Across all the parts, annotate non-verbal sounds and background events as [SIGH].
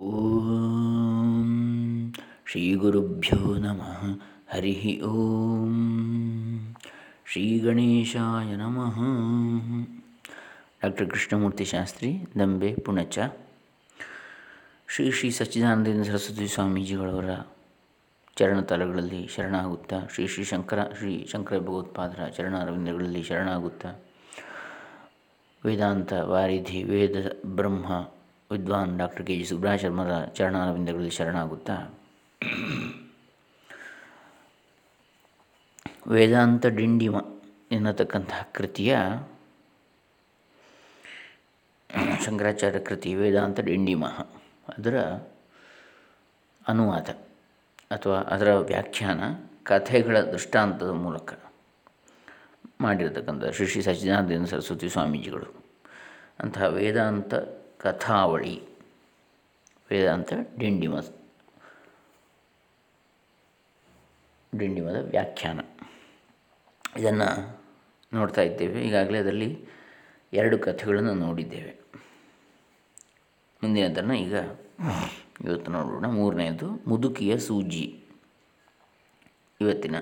ಓಂ. ಶ್ರೀ ಗುರುಭ್ಯೋ ನಮಃ. ಹರಿ ಓಂ. ಶ್ರೀ ಗಣೇಶಾಯ ನಮಃ. ಡಾಕ್ಟರ್ ಕೃಷ್ಣಮೂರ್ತಿ ಶಾಸ್ತ್ರಿ, ದಂಬೆ, ಪುಣಚ. ಶ್ರೀ ಶ್ರೀ ಸಚ್ಚಿದಾನಂದ ಸರಸ್ವತಿ ಸ್ವಾಮೀಜಿಗಳವರ ಚರಣತಲಗಳಲ್ಲಿ ಶರಣಾಗುತ್ತಾ, ಶ್ರೀ ಶ್ರೀ ಶಂಕರ ಶ್ರೀ ಶಂಕರ ಭಗವತ್ಪಾದರ ಚರಣಾರವಿಂದಗಳಲ್ಲಿ ಶರಣಾಗುತ್ತಾ, ವೇದಾಂತ, ವಾರಿಧಿ, ವೇದ, ಬ್ರಹ್ಮ ವಿದ್ವಾನ್ ಡಾಕ್ಟರ್ ಕೆ ಜಿ ಸುಬ್ರಹ ಶರ್ಮರ ಚರಣಾರವಿಂದಗಳಲ್ಲಿ ಶರಣಾಗುತ್ತಾ? ವೇದಾಂತ ಡಿಂಡಿಮ ಎನ್ನತಕ್ಕಂತಹ ಕೃತಿಯ ಶಂಕರಾಚಾರ್ಯ ಕೃತಿ ವೇದಾಂತ ಡಿಂಡಿಮ ಅದರ ಅನುವಾದ ಅಥವಾ ಅದರ ವ್ಯಾಖ್ಯಾನ ಕಥೆಗಳ ದೃಷ್ಟಾಂತದ ಮೂಲಕ ಮಾಡಿರತಕ್ಕಂಥ ಶ್ರೀ ಶ್ರೀ ಸಚ್ಚಿದಾನಂದ ಸರಸ್ವತಿ ಸ್ವಾಮೀಜಿಗಳು. ಅಂತಹ ವೇದಾಂತ ಕಥಾವಳಿ. ವೇದಾಂತ ಡಿಂಡಿಮಸ್. ಡಿಂಡಿಮದ ವ್ಯಾಖ್ಯಾನ. ಇದನ್ನು ನೋಡ್ತಾ ಇದ್ದೇವೆ. ಈಗಾಗಲೇ ಅದರಲ್ಲಿ ಎರಡು ಕಥೆಗಳನ್ನು ನೋಡಿದ್ದೇವೆ. ಮುಂದಿನದನ್ನು ಈಗ ಇವತ್ತು ನೋಡೋಣ. ಮೂರನೆಯದು ಮುದುಕಿಯ ಸೂಜಿ. ಇವತ್ತಿನ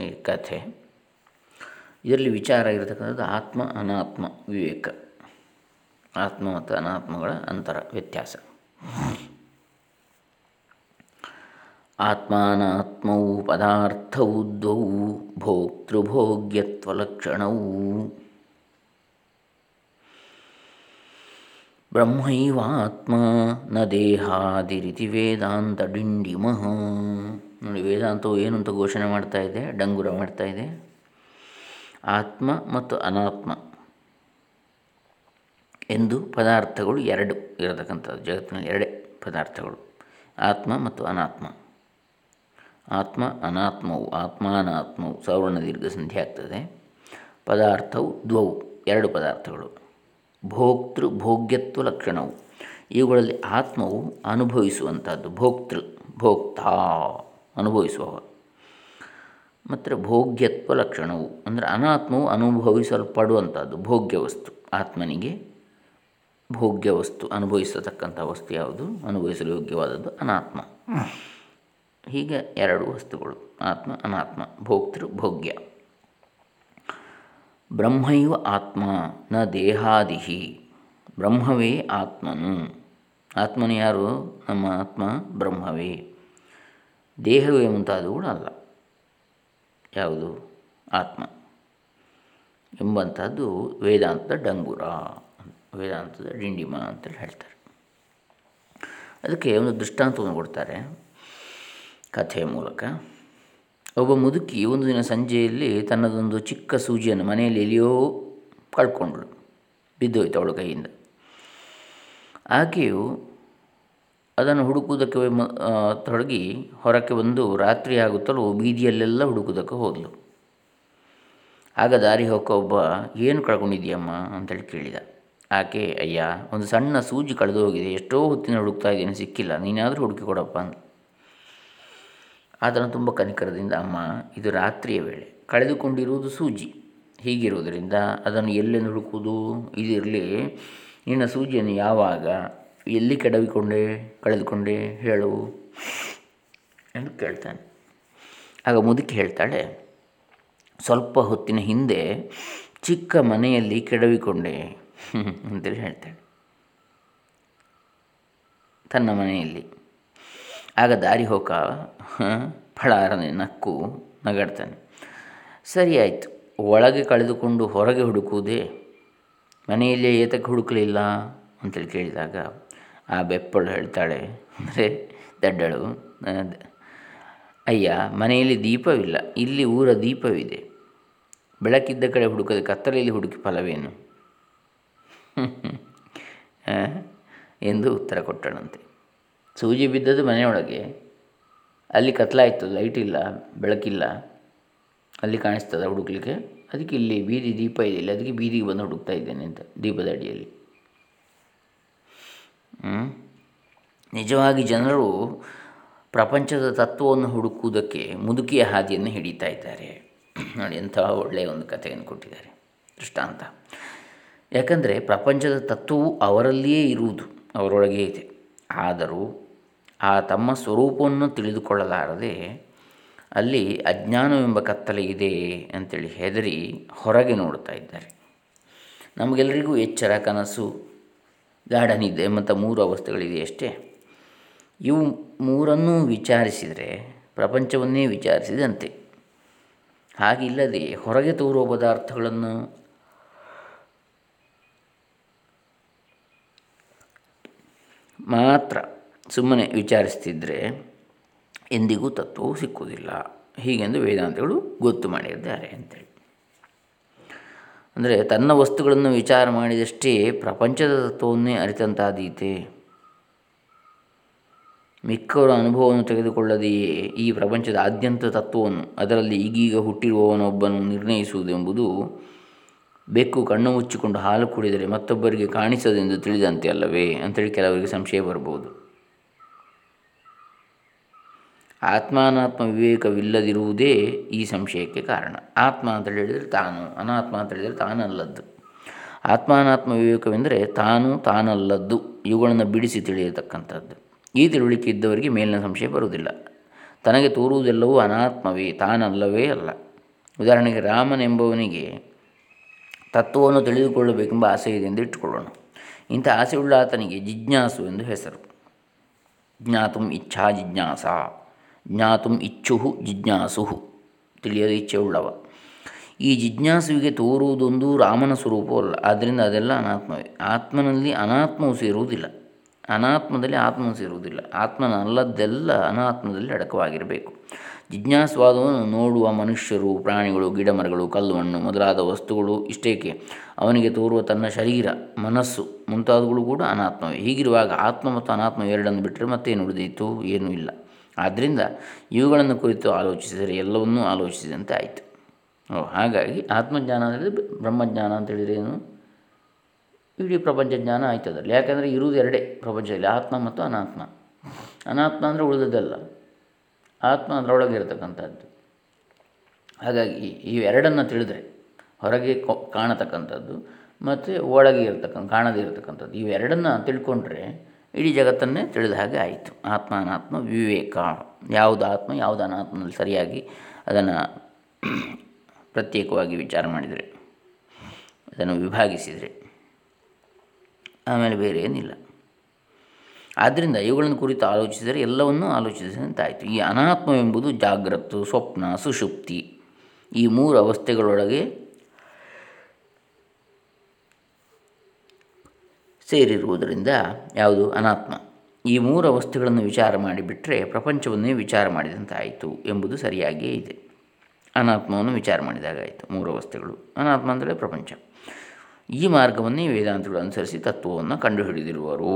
ಈ ಕಥೆ. ಇದರಲ್ಲಿ ವಿಚಾರ ಇರತಕ್ಕಂಥದ್ದು ಆತ್ಮ, ಅನಾತ್ಮ, ವಿವೇಕ. ಆತ್ಮ ಮತ್ತು ಅನಾತ್ಮಗಳ ಅಂತರ, ವ್ಯತ್ಯಾಸ. ಆತ್ಮಾನಾತ್ಮೌ ಪದಾರ್ಥವು ದ್ವೌ ಭೋಕ್ತೃಭೋಗ್ಯತ್ವಲಕ್ಷಣವು. ಬ್ರಹ್ಮೈವಾತ್ಮ ನ ದೇಹಾದಿರಿತಿ ವೇದಾಂತ ಡಿಂಡಿಮಃ. ನೋಡಿ, ವೇದಾಂತವು ಏನು ಅಂತ ಘೋಷಣೆ ಮಾಡ್ತಾ ಇದೆ? ಡಂಗುರ ಮಾಡ್ತಾ ಇದೆ. ಆತ್ಮ ಮತ್ತು ಅನಾತ್ಮ. ಎಂದು ಪದಾರ್ಥಗಳು ಎರಡು ಇರತಕ್ಕಂಥದ್ದು, ಜಗತ್ತಿನಲ್ಲಿ ಎರಡೇ ಪದಾರ್ಥಗಳು, ಆತ್ಮ ಮತ್ತು ಅನಾತ್ಮ. ಆತ್ಮ, ಅನಾತ್ಮವು, ಆತ್ಮಾನಾತ್ಮವು ಸವರ್ಣ ದೀರ್ಘ ಸಂಧಿ ಆಗ್ತದೆ. ಪದಾರ್ಥವು ದ್ವವು, ಎರಡು ಪದಾರ್ಥಗಳು. ಭೋಕ್ತೃ ಭೋಗ್ಯತ್ವ ಲಕ್ಷಣವು. ಇವುಗಳಲ್ಲಿ ಆತ್ಮವು ಅನುಭವಿಸುವಂಥದ್ದು, ಭೋಕ್ತೃ, ಭೋಕ್ತಾ ಅನುಭವಿಸುವವ ಮತ್ತು ಭೋಗ್ಯತ್ವ ಲಕ್ಷಣವು, ಅಂದರೆ ಅನಾತ್ಮವು ಅನುಭವಿಸಲ್ಪಡುವಂಥದ್ದು ಭೋಗ್ಯ ವಸ್ತು ಆತ್ಮನಿಗೆ ಭೋಗ್ಯ ವಸ್ತು, ಅನುಭವಿಸತಕ್ಕಂಥ ವಸ್ತು ಯಾವುದು? ಅನುಭವಿಸಲು ಯೋಗ್ಯವಾದದ್ದು ಅನಾತ್ಮ. ಹೀಗೆ ಎರಡು ವಸ್ತುಗಳು, ಆತ್ಮ, ಅನಾತ್ಮ, ಭೋಕ್ತೃ, ಭೋಗ್ಯ. ಬ್ರಹ್ಮೈವ ಆತ್ಮ ನ ದೇಹಾದಿಹಿ, ಬ್ರಹ್ಮವೇ ಆತ್ಮನು. ಆತ್ಮನು ಯಾರು? ನಮ್ಮ ಆತ್ಮ ಬ್ರಹ್ಮವೇ. ದೇಹವೇ ಕೂಡ ಅಲ್ಲ. ಯಾವುದು? ಆತ್ಮ ಎಂಬಂಥದ್ದು ವೇದಾಂತ ಡಂಗುರ. ವೇದಾಂತದ ಡಿಂಡಿಮ ಅಂತೇಳಿ ಹೇಳ್ತಾರೆ. ಅದಕ್ಕೆ ಒಂದು ದೃಷ್ಟಾಂತವನ್ನು ಕೊಡ್ತಾರೆ ಕಥೆಯ ಮೂಲಕ. ಒಬ್ಬ ಮುದುಕಿ ಒಂದು ದಿನ ಸಂಜೆಯಲ್ಲಿ ತನ್ನದೊಂದು ಚಿಕ್ಕ ಸೂಜಿಯನ್ನು ಮನೆಯಲ್ಲಿ ಎಲ್ಲಿಯೋ ಕಳ್ಕೊಂಡಳು, ಬಿದ್ದೋಯ್ತು ಅವಳ ಕೈಯಿಂದ. ಆಕೆಯು ಅದನ್ನು ಹುಡುಕುವುದಕ್ಕೆ ತೊಡಗಿ ಹೊರಕ್ಕೆ ಬಂದು ರಾತ್ರಿ ಆಗುತ್ತಲೋ ಬೀದಿಯಲ್ಲೆಲ್ಲ ಹುಡುಕುವುದಕ್ಕೆ ಹೋದಳು ಆಗ ದಾರಿ ಹೋಗೋ ಒಬ್ಬ, ಏನು ಕಳ್ಕೊಂಡಿದ್ದೀಯಮ್ಮ? ಅಂತೇಳಿ ಕೇಳಿದ. ಆಕೆ, ಅಯ್ಯ, ಒಂದು ಸಣ್ಣ ಸೂಜಿ ಕಳೆದು ಹೋಗಿದೆ. ಎಷ್ಟೋ ಹೊತ್ತಿನ ಹುಡುಕ್ತಾ ಇದ್ದೀನಿ, ಸಿಕ್ಕಿಲ್ಲ. ನೀನಾದರೂ ಹುಡುಕಿ ಕೊಡಪ್ಪ ಅಂತ ಆತನು ತುಂಬ ಕನಿಕರದಿಂದ, ಅಮ್ಮ, ಇದು ರಾತ್ರಿಯ ವೇಳೆ. ಕಳೆದುಕೊಂಡಿರುವುದು ಸೂಜಿ. ಹೀಗಿರುವುದರಿಂದ ಅದನ್ನು ಎಲ್ಲೆಂದು ಹುಡುಕುವುದು? ಇದಿರಲಿ ನಿನ್ನ ಸೂಜಿಯನ್ನು ಯಾವಾಗ, ಎಲ್ಲಿ ಕೆಡವಿಕೊಂಡೆ, ಕಳೆದುಕೊಂಡೆ, ಹೇಳು ಎಂದು ಕೇಳ್ತಾನೆ. ಆಗ ಮುದುಕಿ ಹೇಳ್ತಾಳೆ, ಸ್ವಲ್ಪ ಹೊತ್ತಿನ ಹಿಂದೆ ಚಿಕ್ಕ ಮನೆಯಲ್ಲಿ ಕೆಡವಿಕೊಂಡೆ. ಅಂತೇಳಿ ಹೇಳ್ತಾಳೆ. ತನ್ನ ಮನೆಯಲ್ಲಿ ಆಗ ದಾರಿ ಹೋಕ ಫಳಾರನೆ ನಕ್ಕು ನಗಾಡ್ತಾನೆ. ಸರಿ ಆಯಿತು, ಒಳಗೆ ಕಳೆದುಕೊಂಡು ಹೊರಗೆ ಹುಡುಕುವುದೇ? ಮನೆಯಲ್ಲೇ ಏತಕ್ಕೆ ಹುಡುಕಲಿಲ್ಲ? ಅಂತೇಳಿ ಕೇಳಿದಾಗ ಆ ಬೆಪ್ಪಳು ಹೇಳ್ತಾಳೆ ಅಂದರೆ ದಡ್ಡಳು ಅಯ್ಯ, ಮನೆಯಲ್ಲಿ ದೀಪವಿಲ್ಲ, ಇಲ್ಲಿ ಊರ ದೀಪವಿದೆ. ಬೆಳಕಿದ್ದ ಕಡೆ ಹುಡುಕದೆ ಕತ್ತಲೆಯಲ್ಲಿ ಹುಡುಕಿ ಫಲವೇನು? [LAUGHS] ಎಂದು ಉತ್ತರ ಕೊಟ್ಟಳಂತೆ ಸೂಜಿ ಬಿದ್ದದ್ದು ಮನೆಯೊಳಗೆ. ಅಲ್ಲಿ ಕತ್ಲಾಯಿತು ಲೈಟ್ ಇಲ್ಲ, ಬೆಳಕಿಲ್ಲ. ಅಲ್ಲಿ ಕಾಣಿಸ್ತದೆ ಹುಡುಕ್ಲಿಕ್ಕೆ? ಅದಕ್ಕೆ ಇಲ್ಲಿ ಬೀದಿ ದೀಪ ಇದೆ, ಇಲ್ಲಿ ಅದಕ್ಕೆ ಬೀದಿಗೆ ಬಂದು ಹುಡುಕ್ತಾ ಇದ್ದೇನೆ ಅಂತ ದೀಪದ ಅಡಿಯಲ್ಲಿ. ನಿಜವಾಗಿ ಜನರು ಪ್ರಪಂಚದ ತತ್ವವನ್ನು ಹುಡುಕುವುದಕ್ಕೆ ಮುದುಕಿಯ ಹಾದಿಯನ್ನು ಹಿಡಿತಾ ಇದ್ದಾರೆ. ನೋಡಿ ಎಂತಹ ಒಳ್ಳೆಯ ಒಂದು ಕಥೆಯನ್ನು ಕೊಟ್ಟಿದ್ದಾರೆ. ದೃಷ್ಟಾಂತ. ಯಾಕಂದರೆ ಪ್ರಪಂಚದ ತತ್ವವು ಅವರಲ್ಲಿಯೇ ಇರುವುದು, ಅವರೊಳಗೆ ಇದೆ. ಆದರೂ ಆ ತಮ್ಮ ಸ್ವರೂಪವನ್ನು ತಿಳಿದುಕೊಳ್ಳಲಾರದೆ ಅಲ್ಲಿ ಅಜ್ಞಾನವೆಂಬ ಕತ್ತಲೆ ಇದೆ ಅಂತೇಳಿ ಹೆದರಿ ಹೊರಗೆ ನೋಡ್ತಾ ಇದ್ದಾರೆ. ನಮಗೆಲ್ಲರಿಗೂ ಎಚ್ಚರ, ಕನಸು ಗಾರ್ಡನ್ ಇದೆ ಮತ್ತು ಮೂರು ಅವಸ್ಥೆಗಳಿದೆ ಅಷ್ಟೇ. ಇವು ಮೂರನ್ನೂ ವಿಚಾರಿಸಿದರೆ, ಪ್ರಪಂಚವನ್ನೇ ವಿಚಾರಿಸಿದಂತೆ. ಹಾಗಿಲ್ಲದೆ ಹೊರಗೆ ತೋರುವ ಪದಾರ್ಥಗಳನ್ನು ಮಾತ್ರ ಸುಮ್ಮನೆ ವಿಚಾರಿಸ್ತಿದ್ರೆ ಎಂದಿಗೂ ತತ್ವವು ಸಿಕ್ಕುವುದಿಲ್ಲ. ಹೀಗೆಂದು ವೇದಾಂತಗಳು ಗೊತ್ತು ಮಾಡಿದ್ದಾರೆ ಅಂತೇಳಿ. ಅಂದರೆ ತನ್ನ ವಸ್ತುಗಳನ್ನು ವಿಚಾರ ಮಾಡಿದಷ್ಟೇ ಪ್ರಪಂಚದ ತತ್ವವನ್ನೇ ಅರಿತಂತಾದೀತೆ. ಮಿಕ್ಕವರ ಅನುಭವವನ್ನು ತೆಗೆದುಕೊಳ್ಳದೆಯೇ ಈ ಪ್ರಪಂಚದ ಆದ್ಯಂತ ತತ್ವವನ್ನು, ಅದರಲ್ಲಿ ಈಗೀಗ ಹುಟ್ಟಿರುವವನೊಬ್ಬನು ನಿರ್ಣಯಿಸುವುದೆಂಬುದು ಬೆಕ್ಕು ಕಣ್ಣು ಮುಚ್ಚಿಕೊಂಡು ಹಾಲು ಕುಡಿದರೆ ಮತ್ತೊಬ್ಬರಿಗೆ ಕಾಣಿಸದೆಂದು ತಿಳಿದಂತೆ ಅಲ್ಲವೇ? ಅಂತೇಳಿ ಕೆಲವರಿಗೆ ಸಂಶಯ ಬರಬಹುದು. ಆತ್ಮಾನಾತ್ಮ ವಿವೇಕವಿಲ್ಲದಿರುವುದೇ ಈ ಸಂಶಯಕ್ಕೆ ಕಾರಣ. ಆತ್ಮ ಅಂತ ಹೇಳಿದರೆ ತಾನು, ಅನಾತ್ಮ ಅಂತ ಹೇಳಿದರೆ ತಾನಲ್ಲದ್ದು. ಆತ್ಮಾನಾತ್ಮ ವಿವೇಕವೆಂದರೆ ತಾನು ತಾನಲ್ಲದ್ದು, ಇವುಗಳನ್ನು ಬಿಡಿಸಿ ತಿಳಿಯತಕ್ಕಂಥದ್ದು. ಈ ತಿಳುವಳಿಕೆ ಇದ್ದವರಿಗೆ ಮೇಲಿನ ಸಂಶಯ ಬರುವುದಿಲ್ಲ. ತನಗೆ ತೋರುವುದೆಲ್ಲವೂ ಅನಾತ್ಮವೇ, ತಾನಲ್ಲವೇ ಅಲ್ಲ. ಉದಾಹರಣೆಗೆ ರಾಮನೆಂಬವನಿಗೆ ತತ್ವವನ್ನು ತಿಳಿದುಕೊಳ್ಳಬೇಕೆಂಬ ಆಸೆ ಇದೆ ಎಂದು ಇಟ್ಟುಕೊಳ್ಳೋಣ. ಇಂಥ ಆಸೆಯುಳ್ಳ ಆತನಿಗೆ ಜಿಜ್ಞಾಸು ಎಂದು ಹೆಸರು. ಜ್ಞಾತುಂ ಇಚ್ಛಾ ಜಿಜ್ಞಾಸ. ಜ್ಞಾತುಂ ಇಚ್ಛುಹು ಜಿಜ್ಞಾಸು ತಿಳಿಯದ ಇಚ್ಛೆಯುಳ್ಳವ ಈ ಜಿಜ್ಞಾಸುವಿಗೆ ತೋರುವುದೊಂದು ರಾಮನ ಸ್ವರೂಪವಲ್ಲ. ಆದ್ದರಿಂದ ಅದೆಲ್ಲ ಅನಾತ್ಮವೇ. ಆತ್ಮನಲ್ಲಿ ಅನಾತ್ಮವು ಸೇರುವುದಿಲ್ಲ. ಅನಾತ್ಮದಲ್ಲಿ ಆತ್ಮವು ಸೇರುವುದಿಲ್ಲ. ಆತ್ಮನ ಅಲ್ಲದ್ದೆಲ್ಲ ಅನಾತ್ಮದಲ್ಲಿ ಅಡಕವಾಗಿರಬೇಕು. ಜಿಜ್ಞಾಸವಾದವನ್ನು ನೋಡುವ ಮನುಷ್ಯರು, ಪ್ರಾಣಿಗಳು, ಗಿಡಮರಗಳು ಕಲ್ಲು ಮಣ್ಣು ಮೊದಲಾದ ವಸ್ತುಗಳು ಇಷ್ಟೇಕೆ? ಅವನಿಗೆ ತೋರುವ ತನ್ನ ಶರೀರ, ಮನಸ್ಸು ಮುಂತಾದವುಗಳು ಕೂಡ ಅನಾತ್ಮವೇ. ಹೀಗಿರುವಾಗ ಆತ್ಮ ಮತ್ತು ಅನಾತ್ಮ ಎರಡನ್ನು ಬಿಟ್ಟರೆ ಮತ್ತೇನು ಉಳಿದೀತು? ಏನೂ ಇಲ್ಲ. ಆದ್ದರಿಂದ ಇವುಗಳನ್ನು ಕುರಿತು ಆಲೋಚಿಸಿದರೆ ಎಲ್ಲವನ್ನೂ ಆಲೋಚಿಸಿದಂತೆ ಆಯಿತು. ಓ, ಹಾಗಾಗಿ ಆತ್ಮಜ್ಞಾನ ಅಂದರೆ ಬ್ರಹ್ಮಜ್ಞಾನ ಅಂತೇಳಿದರೆ ಏನು? ಇಡೀ ಪ್ರಪಂಚ ಜ್ಞಾನ ಆಯ್ತದಲ್ಲಿ. ಯಾಕಂದರೆ ಇರುವುದು ಎರಡೇ ಪ್ರಪಂಚದಲ್ಲಿ, ಆತ್ಮ ಮತ್ತು ಅನಾತ್ಮ. ಅನಾತ್ಮ ಅಂದರೆ ಉಳಿದದ್ದಲ್ಲ. ಆತ್ಮ ಅದರೊಳಗೆ ಇರತಕ್ಕಂಥದ್ದು ಹಾಗಾಗಿ ಇವೆರಡನ್ನು ತಿಳಿದರೆ ಹೊರಗೆ ಕಾಣತಕ್ಕಂಥದ್ದು ಮತ್ತು ಒಳಗೆ ಇರತಕ್ಕಂಥ ಕಾಣದೇ ಇರತಕ್ಕಂಥದ್ದು. ಇವೆರಡನ್ನು ತಿಳ್ಕೊಂಡ್ರೆ ಇಡೀ ಜಗತ್ತನ್ನೇ ತಿಳಿದ ಹಾಗೆ ಆಯಿತು. ಆತ್ಮ ಅನಾತ್ಮ ವಿವೇಕ. ಯಾವುದು ಆತ್ಮ, ಯಾವುದು ಅನಾತ್ಮದಲ್ಲಿ ಸರಿಯಾಗಿ ಅದನ್ನು [CLEARS THROAT] ಪ್ರತ್ಯೇಕವಾಗಿ ವಿಚಾರ ಮಾಡಿದರೆ, ಅದನ್ನು ವಿಭಾಗಿಸಿದರೆ, ಆಮೇಲೆ ಬೇರೆ ಏನಿಲ್ಲ ಆದ್ದರಿಂದ ಇವುಗಳನ್ನು ಕುರಿತು ಆಲೋಚಿಸಿದರೆ ಎಲ್ಲವನ್ನೂ ಆಲೋಚಿಸಿದಂತಾಯಿತು ಈ ಅನಾತ್ಮವೆಂಬುದು ಜಾಗ್ರತ್ತು, ಸ್ವಪ್ನ ಸುಷುಪ್ತಿ ಈ ಮೂರು ಅವಸ್ಥೆಗಳೊಳಗೆ ಸೇರಿರುವುದರಿಂದ ಯಾವುದು? ಅನಾತ್ಮ. ಈ ಮೂರು ಅವಸ್ಥೆಗಳನ್ನು ವಿಚಾರ ಮಾಡಿಬಿಟ್ಟರೆ ಪ್ರಪಂಚವನ್ನೇ ವಿಚಾರ ಮಾಡಿದಂತಾಯಿತು ಎಂಬುದು ಸರಿಯಾಗಿಯೇ ಇದೆ. ಅನಾತ್ಮವನ್ನು ವಿಚಾರ ಮಾಡಿದಾಗ ಆಯಿತು ಮೂರು ಅವಸ್ಥೆಗಳು. ಅನಾತ್ಮ ಅಂದರೆ ಪ್ರಪಂಚ. ಈ ಮಾರ್ಗವನ್ನೇ ವೇದಾಂತಗಳು ಅನುಸರಿಸಿ ತತ್ವವನ್ನು ಕಂಡುಹಿಡಿದಿರುವರು.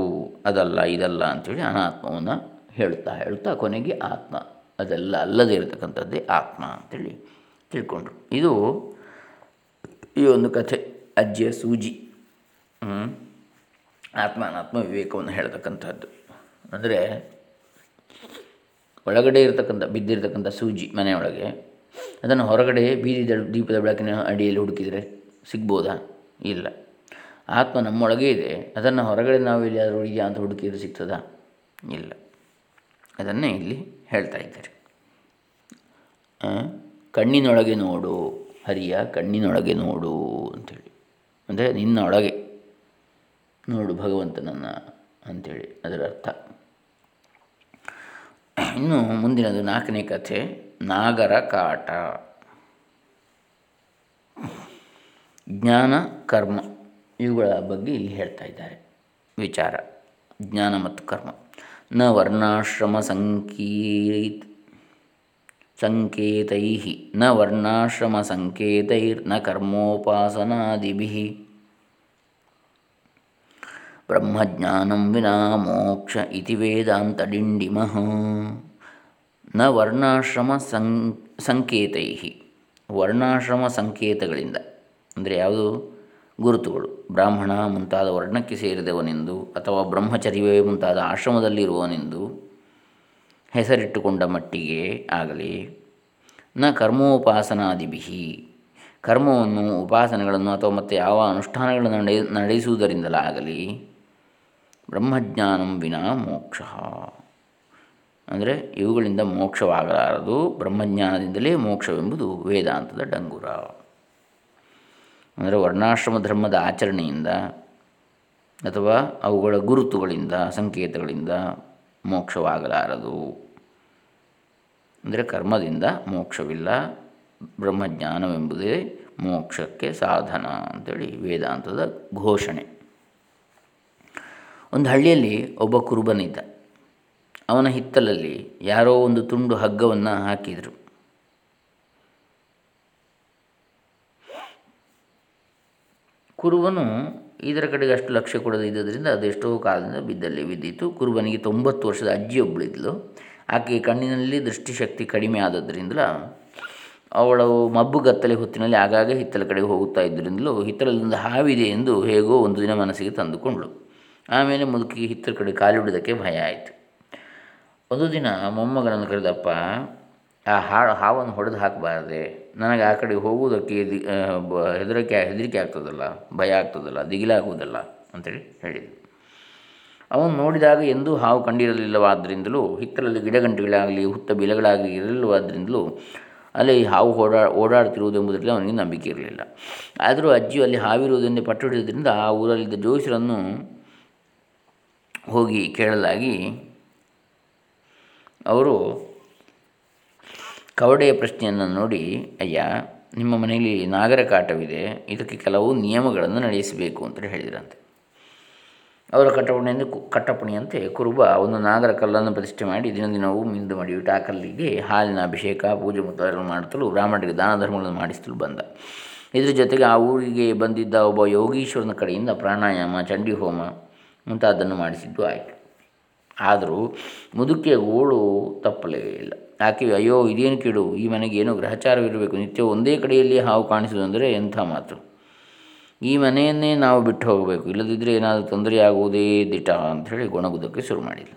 ಅದಲ್ಲ, ಇದಲ್ಲ ಅಂಥೇಳಿ ಅನಾತ್ಮವನ್ನು ಹೇಳ್ತಾ ಹೇಳ್ತಾ ಕೊನೆಗೆ ಆತ್ಮ. ಅದೆಲ್ಲ ಅಲ್ಲದೇ ಇರತಕ್ಕಂಥದ್ದೇ ಆತ್ಮ ಅಂಥೇಳಿ ತಿಳ್ಕೊಂಡ್ರು. ಇದು ಈ ಒಂದು ಕಥೆ, ಅಜ್ಜಿಯ ಸೂಜಿ. ಆತ್ಮ ಅನಾತ್ಮ ವಿವೇಕವನ್ನು ಹೇಳ್ತಕ್ಕಂಥದ್ದು. ಅಂದರೆ ಒಳಗಡೆ ಇರತಕ್ಕಂಥ, ಬಿದ್ದಿರತಕ್ಕಂಥ ಸೂಜಿ ಮನೆಯೊಳಗೆ, ಅದನ್ನು ಹೊರಗಡೆ ಬೀದಿ ದೀಪದ ಬೆಳಕಿನ ಅಡಿಯಲ್ಲಿ ಹುಡುಕಿದರೆ ಸಿಗ್ಬೋದಾ? ಇಲ್ಲ. ಆತ್ಮ ನಮ್ಮೊಳಗೆ ಇದೆ. ಅದನ್ನು ಹೊರಗಡೆ ನಾವು ಎಲ್ಲಿಯಾದರೂ ಇದೆಯಾ ಅಂತ ಹುಡುಕಿದ್ರೆ ಸಿಗ್ತದಾ? ಇಲ್ಲ. ಅದನ್ನೇ ಇಲ್ಲಿ ಹೇಳ್ತಾ ಇದ್ದಾರೆ. ಕಣ್ಣಿನೊಳಗೆ ನೋಡು. ಹರಿಯ, ಕಣ್ಣಿನೊಳಗೆ ನೋಡು ಅಂಥೇಳಿ. ಅಂದರೆ ನಿನ್ನೊಳಗೆ ನೋಡು ಭಗವಂತನನ್ನು ಅಂಥೇಳಿ ಅದರ ಅರ್ಥ. ಇನ್ನು ಮುಂದಿನದು ನಾಲ್ಕನೇ ಕಥೆ, ನಾಗರ ಕಾಟ. ಜ್ಞಾನ, ಕರ್ಮ ಇವುಗಳ ಬಗ್ಗೆ ಇಲ್ಲಿ ಹೇಳ್ತಾ ಇದ್ದಾರೆ. ವಿಚಾರ, ಜ್ಞಾನ ಮತ್ತು ಕರ್ಮ. ನ ವರ್ಣಾಶ್ರಮ ಸಂಕೀತ್ ಸಂಕೇತೈ ನ ವರ್ಣಾಶ್ರಮ ಸಂಕೇತೈರ್ನ ಕರ್ಮೋಪಾಸನಾದಿಭಿ. ಬ್ರಹ್ಮಜ್ಞಾನಂ ವಿನಾ ಮೋಕ್ಷ ಇತಿ ವೇದಾಂತ ಡಿಂಡಿಮಃ. ನ ವರ್ಣಾಶ್ರಮ ಸಂ ಸಂಕೇತೈ ವರ್ಣಾಶ್ರಮ ಸಂಕೇತಗಳಿಂದ. ಅಂದರೆ ಯಾವುದು? ಗುರುತುಗಳು. ಬ್ರಾಹ್ಮಣ ಮುಂತಾದ ವರ್ಣಕ್ಕೆ ಸೇರಿದವನೆಂದು ಅಥವಾ ಬ್ರಹ್ಮಚರ್ಯವೇ ಮುಂತಾದ ಆಶ್ರಮದಲ್ಲಿರುವವನೆಂದು ಹೆಸರಿಟ್ಟುಕೊಂಡ ಮಟ್ಟಿಗೆ ಆಗಲಿ. ನ ಕರ್ಮೋಪಾಸನಾದಿಭಿ. ಕರ್ಮವನ್ನು, ಉಪಾಸನೆಗಳನ್ನು ಅಥವಾ ಮತ್ತು ಯಾವ ಅನುಷ್ಠಾನಗಳನ್ನು ನಡೆ, ನಡೆಸುವುದರಿಂದಲಾಗಲಿ. ಬ್ರಹ್ಮಜ್ಞಾನಂ ವಿನಾ ಮೋಕ್ಷ. ಅಂದರೆ ಇವುಗಳಿಂದ ಮೋಕ್ಷವಾಗಲಾರದು. ಬ್ರಹ್ಮಜ್ಞಾನದಿಂದಲೇ ಮೋಕ್ಷವೆಂಬುದು ವೇದಾಂತದ ಡಂಗುರ. ಅಂದರೆ ವರ್ಣಾಶ್ರಮ ಧರ್ಮದ ಆಚರಣೆಯಿಂದ ಅಥವಾ ಅವುಗಳ ಗುರುತುಗಳಿಂದ, ಸಂಕೇತಗಳಿಂದ ಮೋಕ್ಷವಾಗಲಾರದು. ಅಂದರೆ ಕರ್ಮದಿಂದ ಮೋಕ್ಷವಿಲ್ಲ, ಬ್ರಹ್ಮಜ್ಞಾನವೆಂಬುದೇ ಮೋಕ್ಷಕ್ಕೆ ಸಾಧನ ಅಂಥೇಳಿ ವೇದಾಂತದ ಘೋಷಣೆ. ಒಂದು ಹಳ್ಳಿಯಲ್ಲಿ ಒಬ್ಬ ಕುರುಬನಿದ್ದ. ಅವನ ಹಿತ್ತಲಲ್ಲಿ ಯಾರೋ ಒಂದು ತುಂಡು ಹಗ್ಗವನ್ನು ಹಾಕಿದರು. ಕುರುಬನು ಇದರ ಕಡೆಗೆ ಅಷ್ಟು ಲಕ್ಷ್ಯ ಕೊಡದೇ ಇದ್ದರಿಂದ ಅದೆಷ್ಟೋ ಕಾಲದಿಂದ ಬಿದ್ದಲ್ಲಿ ಬಿದ್ದಿತ್ತು. ಕುರುಬನಿಗೆ ತೊಂಬತ್ತು ವರ್ಷದ ಅಜ್ಜಿಯೊಬ್ಬಳಿದ್ಲು ಆಕೆ ಕಣ್ಣಿನಲ್ಲಿ ದೃಷ್ಟಿಶಕ್ತಿ ಕಡಿಮೆ ಆದದ್ರಿಂದಲ ಅವಳು ಮಬ್ಬುಗತ್ತಲೆ ಹೊತ್ತಿನಲ್ಲಿ ಆಗಾಗ ಹಿತ್ತಲ ಕಡೆಗೆ ಹೋಗುತ್ತಾ ಇದ್ದರಿಂದಲೂ ಹಿತ್ತಲದಿಂದ ಹಾವಿದೆ ಎಂದು ಹೇಗೋ ಒಂದು ದಿನ ಮನಸ್ಸಿಗೆ ತಂದುಕೊಂಡಳು. ಆಮೇಲೆ ಮುದುಕಿ ಹಿತ್ತಲ ಕಡೆ ಕಾಲಿಡುವುದಕ್ಕೆ ಭಯ ಆಯಿತು. ಒಂದು ದಿನ ಮೊಮ್ಮಗನನ್ನು ಕರೆದಪ್ಪ, ಆ ಹಾಳು ಹಾವನ್ನು ಹೊಡೆದು ಹಾಕಬಾರ್ದೆ. ನನಗೆ ಆ ಕಡೆ ಹೋಗುವುದಕ್ಕೆ ದಿ ಹೆದರಿಕೆ ಹೆದರಿಕೆ ಆಗ್ತದಲ್ಲ, ಭಯ ಆಗ್ತದಲ್ಲ, ದಿಗಿಲಾಗುವುದಲ್ಲ ಅಂತೇಳಿ ಹೇಳಿದರು. ಅವನು ನೋಡಿದಾಗ ಎಂದೂ ಹಾವು ಕಂಡಿರಲಿಲ್ಲವಾದ್ದರಿಂದಲೂ ಹಿತ್ತಲಲ್ಲಿ ಗಿಡಗಂಟೆಗಳಾಗಲಿ, ಹುತ್ತ ಬಿಲಗಳಾಗಲಿ ಇರಲಿಲ್ಲವಾದ್ದರಿಂದಲೂ ಅಲ್ಲಿ ಹಾವು ಓಡಾ ಓಡಾಡ್ತಿರುವುದೆಂಬುದರಲ್ಲಿ ಅವನಿಗೆ ನಂಬಿಕೆ ಇರಲಿಲ್ಲ. ಆದರೂ ಅಜ್ಜಿಯು ಅಲ್ಲಿ ಹಾವಿರುವುದೆಂದೇ ಪಟ್ಟು ಹಿಡಿದ್ರಿಂದ ಆ ಊರಲ್ಲಿದ್ದ ಜೋಯಿಸರನ್ನು ಹೋಗಿ ಕೇಳಲಾಗಿ, ಅವರು ಕವಡೆಯ ಪ್ರಶ್ನೆಯನ್ನು ನೋಡಿ, ಅಯ್ಯ, ನಿಮ್ಮ ಮನೆಯಲ್ಲಿ ನಾಗರ ಕಾಟವಿದೆ ಇದಕ್ಕೆ ಕೆಲವು ನಿಯಮಗಳನ್ನು ನಡೆಸಬೇಕು ಅಂತ ಹೇಳಿದ್ರಂತೆ. ಅವರ ಕಟ್ಟಪಣೆಯಿಂದ ಕಟ್ಟಪಣೆಯಂತೆ ಕುರುಬ ಒಂದು ನಾಗರ ಕಲ್ಲನ್ನು ಪ್ರತಿಷ್ಠೆ ಮಾಡಿ ದಿನ ದಿನವೂ ಮಿಂದು ಮಾಡಿ ಆ ಕಲ್ಲಿಗೆ ಹಾಲಿನ ಅಭಿಷೇಕ, ಪೂಜೆ ಮುಂತಾದವನ್ನು ಮಾಡುತ್ತಲೂ ಬ್ರಾಹ್ಮಣರಿಗೆ ದಾನ ಧರ್ಮಗಳನ್ನು ಮಾಡಿಸಲು ಬಂದ. ಇದರ ಜೊತೆಗೆ ಆ ಊರಿಗೆ ಬಂದಿದ್ದ ಒಬ್ಬ ಯೋಗೀಶ್ವರನ ಕಡೆಯಿಂದ ಪ್ರಾಣಾಯಾಮ, ಚಂಡಿ ಹೋಮ ಮುಂತಾದನ್ನು ಮಾಡಿಸಿದ್ದು ಆಯಿತು. ಆದರೂ ಮುದುಕಿಯ ಗೋಳು ತಪ್ಪಲೇ ಇಲ್ಲ. ಆಕೆ ಅಯ್ಯೋ, ಇದೇನು ಕೇಳು ಈ ಮನೆಗೆ ಏನು ಗ್ರಹಚಾರವಿರಬೇಕು. ನಿತ್ಯ ಒಂದೇ ಕಡೆಯಲ್ಲಿ ಹಾವು ಕಾಣಿಸುವುದಂದರೆ ಎಂಥ ಮಾತು? ಈ ಮನೆಯನ್ನೇ ನಾವು ಬಿಟ್ಟು ಹೋಗಬೇಕು. ಇಲ್ಲದಿದ್ದರೆ ಏನಾದರೂ ತೊಂದರೆ ಆಗುವುದೇ ದಿಟ ಅಂಥೇಳಿ ಗೊಣಗುವುದಕ್ಕೆ ಶುರು ಮಾಡಿಲ್ಲ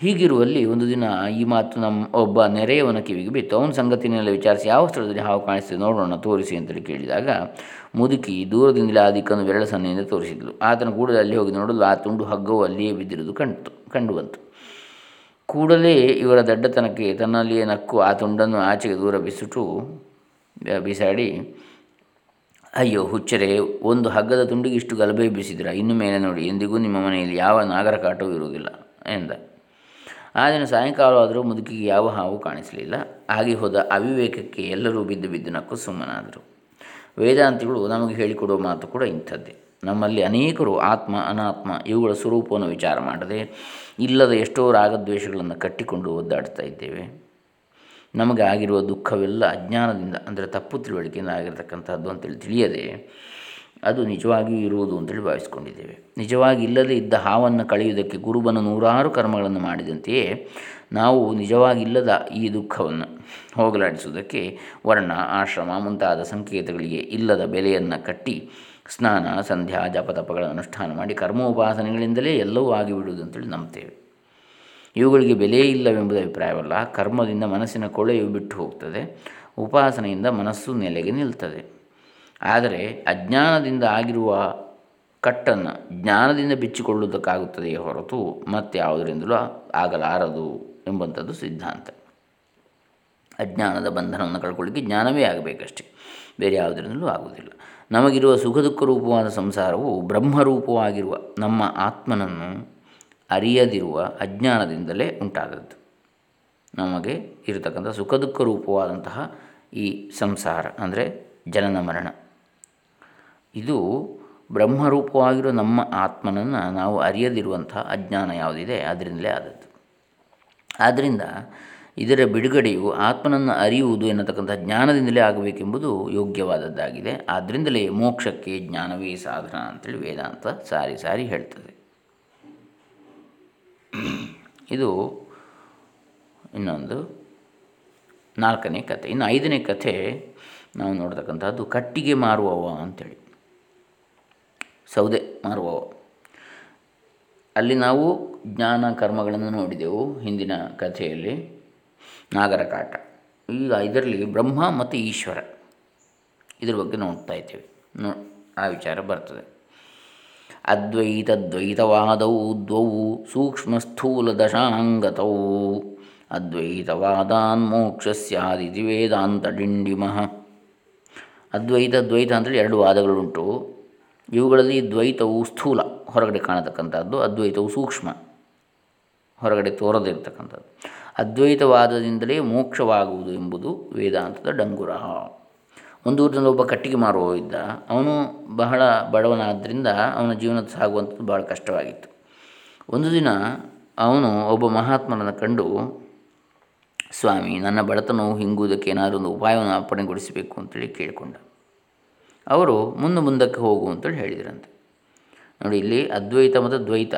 ಹೀಗಿರುವಲ್ಲಿ ಒಂದು ದಿನ ಈ ಮಾತು ನಮ್ಮ ಒಬ್ಬ ನೆರೆಯವನ ಕಿವಿಗೆ ಬಿತ್ತು. ಅವನ ಸಂಗತಿನೆಲ್ಲ ವಿಚಾರಿಸಿ ಯಾವ ಸ್ಥಳದಲ್ಲಿ ಹಾವು ಕಾಣಿಸ್ತದೆ ನೋಡೋಣ, ತೋರಿಸಿ ಅಂತೇಳಿ ಕೇಳಿದಾಗ ಮುದುಕಿ ದೂರದಿಂದಲೇ ಆ ದಿಕ್ಕನ್ನು ಬೆರಳ ಸನ್ನೆಯಿಂದ ತೋರಿಸಿದ್ಲು. ಆತನ ಕೂಡಲೇ ಅಲ್ಲಿ ಹೋಗಿ ನೋಡಲು ಆ ತುಂಡು ಹಗ್ಗವು ಅಲ್ಲಿಯೇ ಬಿದ್ದಿರುವುದು ಕಂಡು ಕಂಡು ಬಂತು. ಕೂಡಲೇ ಇವರ ದಡ್ಡತನಕ್ಕೆ ತನ್ನಲ್ಲಿಯೇ ನಕ್ಕು ಆ ತುಂಡನ್ನು ಆಚೆಗೆ ದೂರ ಬಿಸಿಟು ಬಿಸಾಡಿ, ಅಯ್ಯೋ, ಹುಚ್ಚರೆ, ಒಂದು ಹಗ್ಗದ ತುಂಡಿಗೆ ಇಷ್ಟು ಗಲಭೆ ಬಿಸಿದ್ರ ಇನ್ನು ಮೇಲೆ ನೋಡಿ, ಎಂದಿಗೂ ನಿಮ್ಮ ಮನೆಯಲ್ಲಿ ಯಾವ ನಾಗರ ಕಾಟವೂ ಇರುವುದಿಲ್ಲ, ಎಂದ. ಆ ದಿನ ಸಾಯಂಕಾಲವಾದರೂ ಮುದುಕಿಗೆ ಯಾವ ಹಾವು ಕಾಣಿಸಲಿಲ್ಲ. ಆಗಿ ಹೋದ ಅವಿವೇಕಕ್ಕೆ ಎಲ್ಲರೂ ಬಿದ್ದು ಬಿದ್ದು ನಕ್ಕು ಸುಮ್ಮನಾದರು. ವೇದಾಂತಿಗಳು ನಮಗೆ ಹೇಳಿಕೊಡುವ ಮಾತು ಕೂಡ ಇಂಥದ್ದೇ. ನಮ್ಮಲ್ಲಿ ಅನೇಕರು ಆತ್ಮ, ಅನಾತ್ಮ, ಇವುಗಳ ಸ್ವರೂಪವನ್ನು ವಿಚಾರ ಮಾಡದೆ ಇಲ್ಲದ ಎಷ್ಟೋ ರಾಗದ್ವೇಷಗಳನ್ನು ಕಟ್ಟಿಕೊಂಡು ಒದ್ದಾಡ್ತಾ ಇದ್ದೇವೆ. ನಮಗೆ ಆಗಿರುವ ದುಃಖವೆಲ್ಲ ಅಜ್ಞಾನದಿಂದ, ಅಂದರೆ ತಪ್ಪು ತಿಳುವಳಿಕೆಯಿಂದ ಆಗಿರತಕ್ಕಂಥದ್ದು ಅಂತೇಳಿ ತಿಳಿಯದೆ, ಅದು ನಿಜವಾಗಿಯೂ ಇರುವುದು ಅಂತೇಳಿ ಭಾವಿಸ್ಕೊಂಡಿದ್ದೇವೆ. ನಿಜವಾಗಿ ಇಲ್ಲದೇ ಇದ್ದ ಹಾವನ್ನು ಕಳೆಯುವುದಕ್ಕೆ ಗುರುಬನ ನೂರಾರು ಕರ್ಮಗಳನ್ನು ಮಾಡಿದಂತೆಯೇ, ನಾವು ನಿಜವಾಗಿಲ್ಲದ ಈ ದುಃಖವನ್ನು ಹೋಗಲಾಡಿಸುವುದಕ್ಕೆ ವರ್ಣ, ಆಶ್ರಮ ಮುಂತಾದ ಸಂಕೇತಗಳಿಗೆ ಇಲ್ಲದ ಬೆಲೆಯನ್ನು ಕಟ್ಟಿ ಸ್ನಾನ, ಸಂಧ್ಯಾ, ಜಪತಪಗಳ ಅನುಷ್ಠಾನ ಮಾಡಿ ಕರ್ಮೋಪಾಸನೆಗಳಿಂದಲೇ ಎಲ್ಲವೂ ಆಗಿಬಿಡುವುದು ಅಂತೇಳಿ ನಂಬ್ತೇವೆ. ಇವುಗಳಿಗೆ ಬೆಲೆ ಇಲ್ಲವೆಂಬುದು ಅಭಿಪ್ರಾಯವಲ್ಲ, ಕರ್ಮದಿಂದ ಮನಸ್ಸಿನ ಕೊಳೆಯು ಬಿಟ್ಟು ಹೋಗ್ತದೆ, ಉಪಾಸನೆಯಿಂದ ಮನಸ್ಸು ನೆಲೆಗೆ ನಿಲ್ತದೆ. ಆದರೆ ಅಜ್ಞಾನದಿಂದ ಆಗಿರುವ ಕಟ್ಟನ್ನು ಜ್ಞಾನದಿಂದ ಬಿಚ್ಚಿಕೊಳ್ಳುವುದಕ್ಕಾಗುತ್ತದೆಯೇ ಹೊರತು ಮತ್ತೆ ಯಾವುದರಿಂದಲೂ ಆಗಲಾರದು ಎಂಬಂಥದ್ದು ಸಿದ್ಧಾಂತ. ಅಜ್ಞಾನದ ಬಂಧನವನ್ನು ಕಳ್ಕೊಳ್ಳಿಕ್ಕೆ ಜ್ಞಾನವೇ ಆಗಬೇಕಷ್ಟೇ, ಬೇರೆ ಯಾವುದರಿಂದಲೂ ಆಗುವುದಿಲ್ಲ. ನಮಗಿರುವ ಸುಖ ದುಃಖ ರೂಪವಾದ ಸಂಸಾರವು ಬ್ರಹ್ಮರೂಪವಾಗಿರುವ ನಮ್ಮ ಆತ್ಮನನ್ನು ಅರಿಯದಿರುವ ಅಜ್ಞಾನದಿಂದಲೇ ಉಂಟಾದದ್ದು. ನಮಗೆ ಇರತಕ್ಕಂಥ ಸುಖ ದುಃಖ ರೂಪವಾದಂತಹ ಈ ಸಂಸಾರ, ಅಂದರೆ ಜನನ ಮರಣ ಇದು ಬ್ರಹ್ಮರೂಪವಾಗಿರೋ ನಮ್ಮ ಆತ್ಮನನ್ನು ನಾವು ಅರಿಯದಿರುವಂತಹ ಅಜ್ಞಾನ ಯಾವುದಿದೆ, ಅದರಿಂದಲೇ ಆದದ್ದು. ಆದ್ದರಿಂದ ಇದರ ಬಿಡುಗಡೆಯು ಆತ್ಮನನ್ನು ಅರಿಯುವುದು ಎನ್ನತಕ್ಕಂಥ ಜ್ಞಾನದಿಂದಲೇ ಆಗಬೇಕೆಂಬುದು ಯೋಗ್ಯವಾದದ್ದಾಗಿದೆ. ಆದ್ದರಿಂದಲೇ ಮೋಕ್ಷಕ್ಕೆ ಜ್ಞಾನವೇ ಸಾಧನ ಅಂತೇಳಿ ವೇದಾಂತ ಸಾರಿ ಸಾರಿ ಹೇಳ್ತದೆ. ಇದು ಇನ್ನೊಂದು ನಾಲ್ಕನೇ ಕಥೆ. ಇನ್ನು ಐದನೇ ಕಥೆ ನಾವು ನೋಡ್ತಕ್ಕಂಥದ್ದು ಕಟ್ಟಿಗೆ ಮಾರುವವ ಅಂಥೇಳಿ ಸೌದೆ ಮಾರುವವ. ಅಲ್ಲಿ ನಾವು ಜ್ಞಾನ ಕರ್ಮಗಳನ್ನು ನೋಡಿದೆವು ಹಿಂದಿನ ಕಥೆಯಲ್ಲಿ. ನಾಗರ ಕಾಟ ಈಗ ಇದರಲ್ಲಿ ಬ್ರಹ್ಮ ಮತ್ತು ಈಶ್ವರ. ಇದ್ರ ಬಗ್ಗೆ ನೋಡ್ತಾ ಇದ್ದೇವೆ. ನೋ, ಆ ವಿಚಾರ ಬರ್ತದೆ. ಅದ್ವೈತದ್ವೈತವಾದೌ ದ್ವೌ ಸೂಕ್ಷ್ಮಸ್ಥೂಲದಶಾಂಗತೌ ಅದ್ವೈತವಾದಾನ್ ಮೋಕ್ಷಸ್ಯಾದಿತಿ ವೇದಾಂತ ಡಿಂಡಿಮಃ. ಅದ್ವೈತ ದ್ವೈತ ಅಂತೇಳಿ ಎರಡು ವಾದಗಳುಂಟು. ಇವುಗಳಲ್ಲಿ ದ್ವೈತವು ಸ್ಥೂಲ, ಹೊರಗಡೆ ಕಾಣತಕ್ಕಂಥದ್ದು. ಅದ್ವೈತವು ಸೂಕ್ಷ್ಮ, ಹೊರಗಡೆ ತೋರದಿರ್ತಕ್ಕಂಥದ್ದು. ಅದ್ವೈತವಾದದಿಂದಲೇ ಮೋಕ್ಷವಾಗುವುದು ಎಂಬುದು ವೇದಾಂತದ ಡಂಗುರ ಒಂದು ಊರಿನಲ್ಲಿ ಒಬ್ಬ ಕಟ್ಟಿಗೆ ಮಾರುವ ಇದ್ದ, ಅವನು ಬಹಳ ಬಡವನಾದ್ದರಿಂದ ಅವನ ಜೀವನ ಸಾಗುವಂಥದ್ದು ಬಹಳ ಕಷ್ಟವಾಗಿತ್ತು. ಒಂದು ದಿನ ಅವನು ಒಬ್ಬ ಮಹಾತ್ಮನನ್ನು ಕಂಡು, ಸ್ವಾಮಿ, ನನ್ನ ಬಡತನವು ಹಿಂಗುವುದಕ್ಕೆ ಏನಾದರೂ ಒಂದು ಉಪಾಯವನ್ನು ಅರ್ಪಣೆಗೊಳಿಸಬೇಕು ಅಂತೇಳಿ ಕೇಳಿಕೊಂಡ. ಅವರು ಮುಂದೆ ಮುಂದಕ್ಕೆ ಹೋಗು ಅಂತೇಳಿ ಹೇಳಿದ್ರಂತೆ. ನೋಡಿ, ಇಲ್ಲಿ ಅದ್ವೈತ ಮತ್ತು ದ್ವೈತ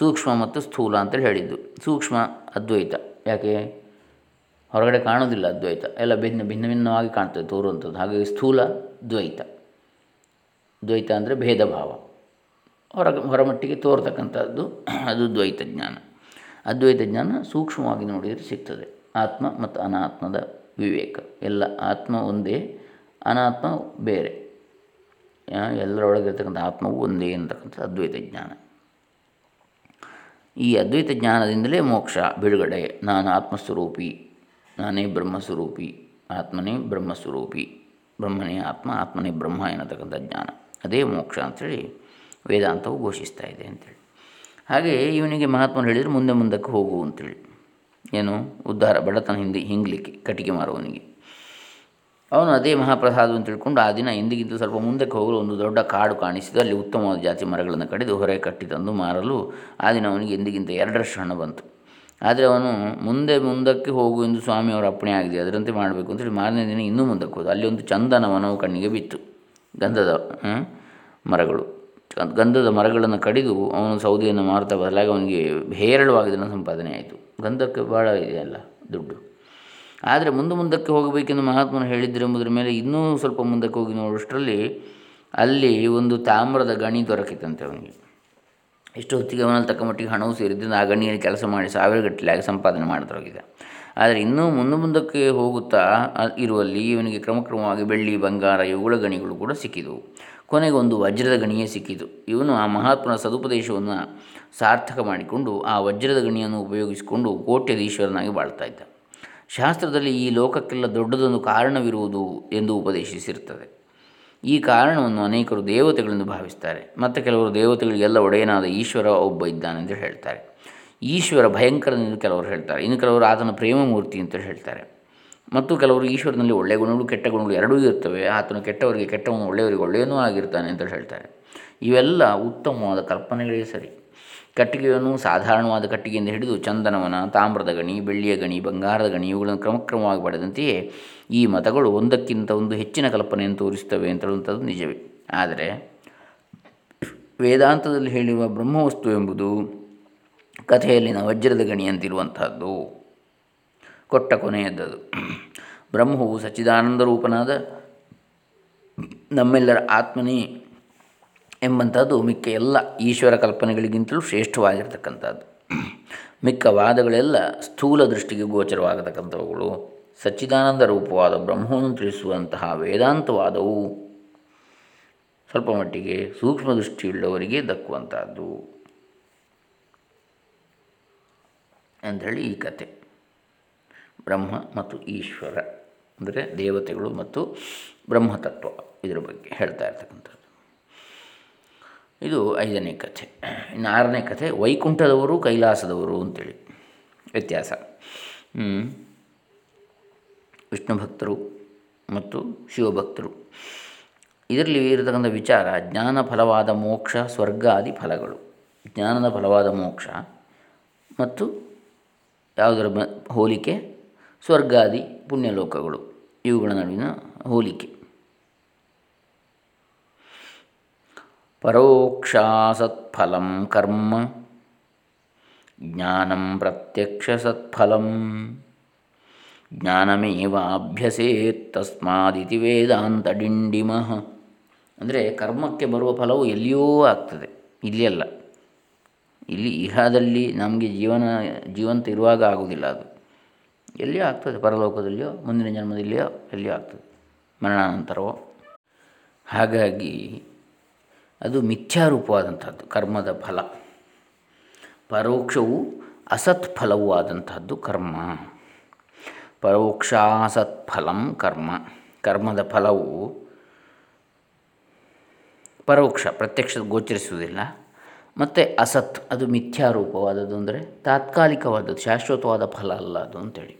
ಸೂಕ್ಷ್ಮ ಮತ್ತು ಸ್ಥೂಲ ಅಂತೇಳಿ ಹೇಳಿದ್ದು. ಸೂಕ್ಷ್ಮ ಅದ್ವೈತ. ಯಾಕೆ? ಹೊರಗಡೆ ಕಾಣೋದಿಲ್ಲ ಅದ್ವೈತ. ಎಲ್ಲ ಭಿನ್ನ ಭಿನ್ನ ಭಿನ್ನವಾಗಿ ಕಾಣ್ತದೆ, ತೋರುವಂಥದ್ದು. ಹಾಗಾಗಿ ಸ್ಥೂಲ, ದ್ವೈತ. ದ್ವೈತ ಅಂದರೆ ಭೇದ ಭಾವ ಹೊರ, ಹೊರಮಟ್ಟಿಗೆ ತೋರ್ತಕ್ಕಂಥದ್ದು ಅದು ದ್ವೈತ ಜ್ಞಾನ. ಅದ್ವೈತ ಜ್ಞಾನ ಸೂಕ್ಷ್ಮವಾಗಿ ನೋಡಿದರೆ ಸಿಗ್ತದೆ. ಆತ್ಮ ಮತ್ತು ಅನಾತ್ಮದ ವಿವೇಕ. ಎಲ್ಲ ಆತ್ಮ ಒಂದೇ, ಅನಾತ್ಮ ಬೇರೆ. ಎಲ್ಲರೊಳಗಿರ್ತಕ್ಕಂಥ ಆತ್ಮವು ಒಂದೇ ಅಂತಕ್ಕಂಥ ಅದ್ವೈತ ಜ್ಞಾನ. ಈ ಅದ್ವೈತ ಜ್ಞಾನದಿಂದಲೇ ಮೋಕ್ಷ ಬಿಡುಗಡೆ. ನಾನು ಆತ್ಮಸ್ವರೂಪಿ, ನಾನೇ ಬ್ರಹ್ಮಸ್ವರೂಪಿ, ಆತ್ಮನೇ ಬ್ರಹ್ಮಸ್ವರೂಪಿ, ಬ್ರಹ್ಮನೇ ಆತ್ಮ, ಆತ್ಮನೇ ಬ್ರಹ್ಮ ಎನ್ನತಕ್ಕಂಥ ಜ್ಞಾನ. ಅದೇ ಮೋಕ್ಷ ಅಂಥೇಳಿ ವೇದಾಂತವು ಘೋಷಿಸ್ತಾ ಇದೆ ಅಂಥೇಳಿ ಹಾಗೆ ಇವನಿಗೆ ಮಹಾತ್ಮರು ಹೇಳಿದರೆ, ಮುಂದೆ ಮುಂದಕ್ಕೆ ಹೋಗು ಅಂತೇಳಿ. ಏನು, ಉದ್ಧಾರ ಬಡತನ ಹಿಂದೆ ಹಿಂಗ್ಲಿಕ್ಕೆ, ಕಟ್ಟಿಗೆ ಮಾರುವವನಿಗೆ. ಅವನು ಅದೇ ಮಹಾಪ್ರಸಾದವನ್ನು ತಿಳ್ಕೊಂಡು ಆ ದಿನ ಎಂದಿಗಿಂತ ಸ್ವಲ್ಪ ಮುಂದಕ್ಕೆ ಹೋಗಲು ಒಂದು ದೊಡ್ಡ ಕಾಡು ಕಾಣಿಸಿದ್ದು ಅಲ್ಲಿ ಉತ್ತಮವಾದ ಜಾತಿ ಮರಗಳನ್ನು ಕಡಿದು ಹೊರೆ ಕಟ್ಟಿ ತಂದು ಮಾರಲು ಆ ದಿನ ಅವನಿಗೆ ಎಂದಿಗಿಂತ ಎರಡರಷ್ಟು ಹಣ ಬಂತು. ಆದರೆ ಅವನು ಮುಂದೆ ಮುಂದಕ್ಕೆ ಹೋಗು ಎಂದು ಸ್ವಾಮಿಯವರ ಅಪ್ಪಣೆ ಆಗಿದೆ. ಅದರಂತೆ ಮಾಡಬೇಕು ಅಂತೇಳಿ ಮಾರನೇ ದಿನ ಇನ್ನೂ ಮುಂದಕ್ಕೆ ಹೋದ. ಅಲ್ಲಿ ಒಂದು ಚಂದನ ವನವು ಕಣ್ಣಿಗೆ ಬಿತ್ತು. ಗಂಧದ ಮರಗಳು. ಗಂಧದ ಮರಗಳನ್ನು ಕಡಿದು ಅವನು ಸೌದೆಯನ್ನು ಮಾರುತ್ತಾ ಬದಲಾಗಿ ಅವನಿಗೆ ಹೇರಳವಾಗಿ ದಿನ ಸಂಪಾದನೆ ಆಯಿತು. ಗಂಧಕ್ಕೆ ಭಾಳ ಇದೆಯಲ್ಲ ದುಡ್ಡು. ಆದರೆ ಮುಂದೆ ಮುಂದಕ್ಕೆ ಹೋಗಬೇಕೆಂದು ಮಹಾತ್ಮನು ಹೇಳಿದ್ದರೆಂಬುದರ ಮೇಲೆ ಇನ್ನೂ ಸ್ವಲ್ಪ ಮುಂದಕ್ಕೆ ಹೋಗಿ ನೋಡುವಷ್ಟರಲ್ಲಿ ಅಲ್ಲಿ ಒಂದು ತಾಮ್ರದ ಗಣಿ ದೊರಕಿತಂತೆ ಅವನಿಗೆ. ಎಷ್ಟು ಹೊತ್ತಿಗೆ ಅವನಲ್ಲಿ ತಕ್ಕ ಮಟ್ಟಿಗೆ ಹಣವು ಸೇರಿದ್ದರಿಂದ ಆ ಗಣಿಯಲ್ಲಿ ಕೆಲಸ ಮಾಡಿ ಸಾವಿರ ಆಗಿ ಸಂಪಾದನೆ ಮಾಡತೊಡಗಿದೆ ಆದರೆ ಇನ್ನೂ ಮುಂದೆ ಮುಂದಕ್ಕೆ ಹೋಗುತ್ತಾ ಇರುವಲ್ಲಿ ಇವನಿಗೆ ಕ್ರಮಕ್ರಮವಾಗಿ ಬೆಳ್ಳಿ, ಬಂಗಾರ ಇವುಗಳ ಗಣಿಗಳು ಕೂಡ ಸಿಕ್ಕಿದವು. ಕೊನೆಗೆ ಒಂದು ವಜ್ರದ ಗಣಿಯೇ ಸಿಕ್ಕಿತು. ಇವನು ಆ ಮಹಾತ್ಮನ ಸದುಪದೇಶವನ್ನು ಸಾರ್ಥಕ ಮಾಡಿಕೊಂಡು ಆ ವಜ್ರದ ಗಣಿಯನ್ನು ಉಪಯೋಗಿಸಿಕೊಂಡು ಕೋಟ್ಯಧೀಶ್ವರನಾಗಿ ಬಾಳ್ತಾ ಇದ್ದ. ಶಾಸ್ತ್ರದಲ್ಲಿ ಈ ಲೋಕಕ್ಕೆಲ್ಲ ದೊಡ್ಡದೊಂದು ಕಾರಣವಿರುವುದು ಎಂದು ಉಪದೇಶಿಸಿರುತ್ತದೆ. ಈ ಕಾರಣವನ್ನು ಅನೇಕರು ದೇವತೆಗಳೆಂದು ಭಾವಿಸ್ತಾರೆ ಮತ್ತು ಕೆಲವರು ದೇವತೆಗಳಿಗೆಲ್ಲ ಒಡೆಯನಾದ ಈಶ್ವರ ಒಬ್ಬ ಇದ್ದಾನೆ ಅಂತ ಹೇಳ್ತಾರೆ. ಈಶ್ವರ ಭಯಂಕರನೆಂದು ಕೆಲವರು ಹೇಳ್ತಾರೆ. ಇನ್ನು ಕೆಲವರು ಆತನ ಪ್ರೇಮ ಮೂರ್ತಿ ಅಂತ ಹೇಳ್ತಾರೆ. ಮತ್ತು ಕೆಲವರು ಈಶ್ವರನಲ್ಲಿ ಒಳ್ಳೆಯ ಗುಣಗಳು, ಕೆಟ್ಟ ಗುಣಗಳು ಎರಡೂ ಇರ್ತವೆ ಆತನು ಕೆಟ್ಟವರಿಗೆ, ಕೆಟ್ಟವನು ಒಳ್ಳೆಯವರಿಗೆ ಒಳ್ಳೆಯನೂ ಆಗಿರ್ತಾನೆ ಅಂತ ಹೇಳ್ತಾರೆ. ಇವೆಲ್ಲ ಉತ್ತಮವಾದ ಕಲ್ಪನೆಗಳೇ ಸರಿ. ಕಟ್ಟಿಗೆಯನ್ನು ಸಾಧಾರಣವಾದ ಕಟ್ಟಿಗೆಯಿಂದ ಹಿಡಿದು ಚಂದನವನ, ತಾಮ್ರದ ಗಣಿ, ಬೆಳ್ಳಿಯ ಗಣಿ, ಬಂಗಾರದ ಗಣಿ, ಇವುಗಳನ್ನು ಕ್ರಮಕ್ರಮವಾಗಿ ಪಡೆದಂತೆಯೇ ಈ ಮತಗಳು ಒಂದಕ್ಕಿಂತ ಒಂದು ಹೆಚ್ಚಿನ ಕಲ್ಪನೆಯನ್ನು ತೋರಿಸುತ್ತವೆ ಅಂತ ನಿಜವೇ. ಆದರೆ ವೇದಾಂತದಲ್ಲಿ ಹೇಳಿರುವ ಬ್ರಹ್ಮವಸ್ತು ಎಂಬುದು ಕಥೆಯಲ್ಲಿನ ವಜ್ರದ ಗಣಿ ಅಂತಿರುವಂಥದ್ದು. ಕೊಟ್ಟ ಕೊನೆಯದ್ದದು. ಬ್ರಹ್ಮವು ಸಚ್ಚಿದಾನಂದ ರೂಪನಾದ ನಮ್ಮೆಲ್ಲರ ಆತ್ಮನೇ ಎಂಬಂಥದ್ದು ಮಿಕ್ಕ ಎಲ್ಲ ಈಶ್ವರ ಕಲ್ಪನೆಗಳಿಗಿಂತಲೂ ಶ್ರೇಷ್ಠವಾಗಿರ್ತಕ್ಕಂಥದ್ದು. ಮಿಕ್ಕ ವಾದಗಳೆಲ್ಲ ಸ್ಥೂಲ ದೃಷ್ಟಿಗೆ ಗೋಚರವಾಗತಕ್ಕಂಥವುಗಳು. ಸಚ್ಚಿದಾನಂದ ರೂಪವಾದ ಬ್ರಹ್ಮವನ್ನು ತಿಳಿಸುವಂತಹ ವೇದಾಂತವಾದವು. ಸ್ವಲ್ಪ ಮಟ್ಟಿಗೆ ಸೂಕ್ಷ್ಮ ದೃಷ್ಟಿಯುಳ್ಳವರಿಗೆ ದಕ್ಕುವಂಥದ್ದು. ಅಂಥೇಳಿ ಈ ಕತೆ ಬ್ರಹ್ಮ ಮತ್ತು ಈಶ್ವರ, ಅಂದರೆ ದೇವತೆಗಳು ಮತ್ತು ಬ್ರಹ್ಮತತ್ವ ಇದರ ಬಗ್ಗೆ ಹೇಳ್ತಾ ಇರ್ತಕ್ಕಂಥದ್ದು. ಇದು ಐದನೇ ಕಥೆ. ಇನ್ನು ಆರನೇ ಕಥೆ, ವೈಕುಂಠದವರು ಕೈಲಾಸದವರು ಅಂತೇಳಿ. ವ್ಯತ್ಯಾಸ. ವಿಷ್ಣು ಭಕ್ತರು ಮತ್ತು ಶಿವಭಕ್ತರು. ಇದರಲ್ಲಿ ಇರತಕ್ಕಂಥ ವಿಚಾರ, ಜ್ಞಾನ ಫಲವಾದ ಮೋಕ್ಷ, ಸ್ವರ್ಗಾದಿ ಫಲಗಳು. ಜ್ಞಾನದ ಫಲವಾದ ಮೋಕ್ಷ ಮತ್ತು ಯಾವುದರ ಹೋಲಿಕೆ? ಸ್ವರ್ಗಾದಿ ಪುಣ್ಯಲೋಕಗಳು. ಇವುಗಳ ನಡುವಿನ ಹೋಲಿಕೆ. ಪರೋಕ್ಷಾಸತ್ಫಲಂ ಕರ್ಮ, ಜ್ಞಾನಂ ಪ್ರತ್ಯಕ್ಷ ಸತ್ಫಲಂ, ಜ್ಞಾನಮೇವಾಭ್ಯಸೇತ್ ತಸ್ಮಾದಿತಿ ವೇದಾಂತ ಡಿಂಡಿಮಃ. ಅಂದರೆ ಕರ್ಮಕ್ಕೆ ಬರುವ ಫಲವು ಎಲ್ಲಿಯೂ ಆಗ್ತದೆ, ಇಲ್ಲಿ ಅಲ್ಲ. ಇಲ್ಲಿ ಇಹದಲ್ಲಿ ನಮಗೆ ಜೀವನ, ಜೀವಂತ ಇರುವಾಗ ಆಗುವುದಿಲ್ಲ ಅದು. ಎಲ್ಲಿಯೋ ಆಗ್ತದೆ, ಪರಲೋಕದಲ್ಲಿಯೋ, ಮುಂದಿನ ಜನ್ಮದಲ್ಲಿಯೋ ಎಲ್ಲಿಯೂ ಆಗ್ತದೆ, ಮರಣಾನಂತರವೋ. ಹಾಗಾಗಿ ಅದು ಮಿಥ್ಯಾರೂಪವಾದಂಥದ್ದು, ಕರ್ಮದ ಫಲ. ಪರೋಕ್ಷವು ಅಸತ್ ಫಲವೂ ಆದಂತಹದ್ದು ಕರ್ಮ. ಪರೋಕ್ಷಾಸತ್ಫಲಂ ಕರ್ಮ. ಕರ್ಮದ ಫಲವು ಪರೋಕ್ಷ ಪ್ರತ್ಯಕ್ಷ ಗೋಚರಿಸುವುದಿಲ್ಲ. ಮತ್ತು ಅಸತ್, ಅದು ಮಿಥ್ಯಾರೂಪವಾದದ್ದು ಅಂದರೆ ತಾತ್ಕಾಲಿಕವಾದದ್ದು, ಶಾಶ್ವತವಾದ ಫಲ ಅಲ್ಲ ಅದು ಅಂತೇಳಿ.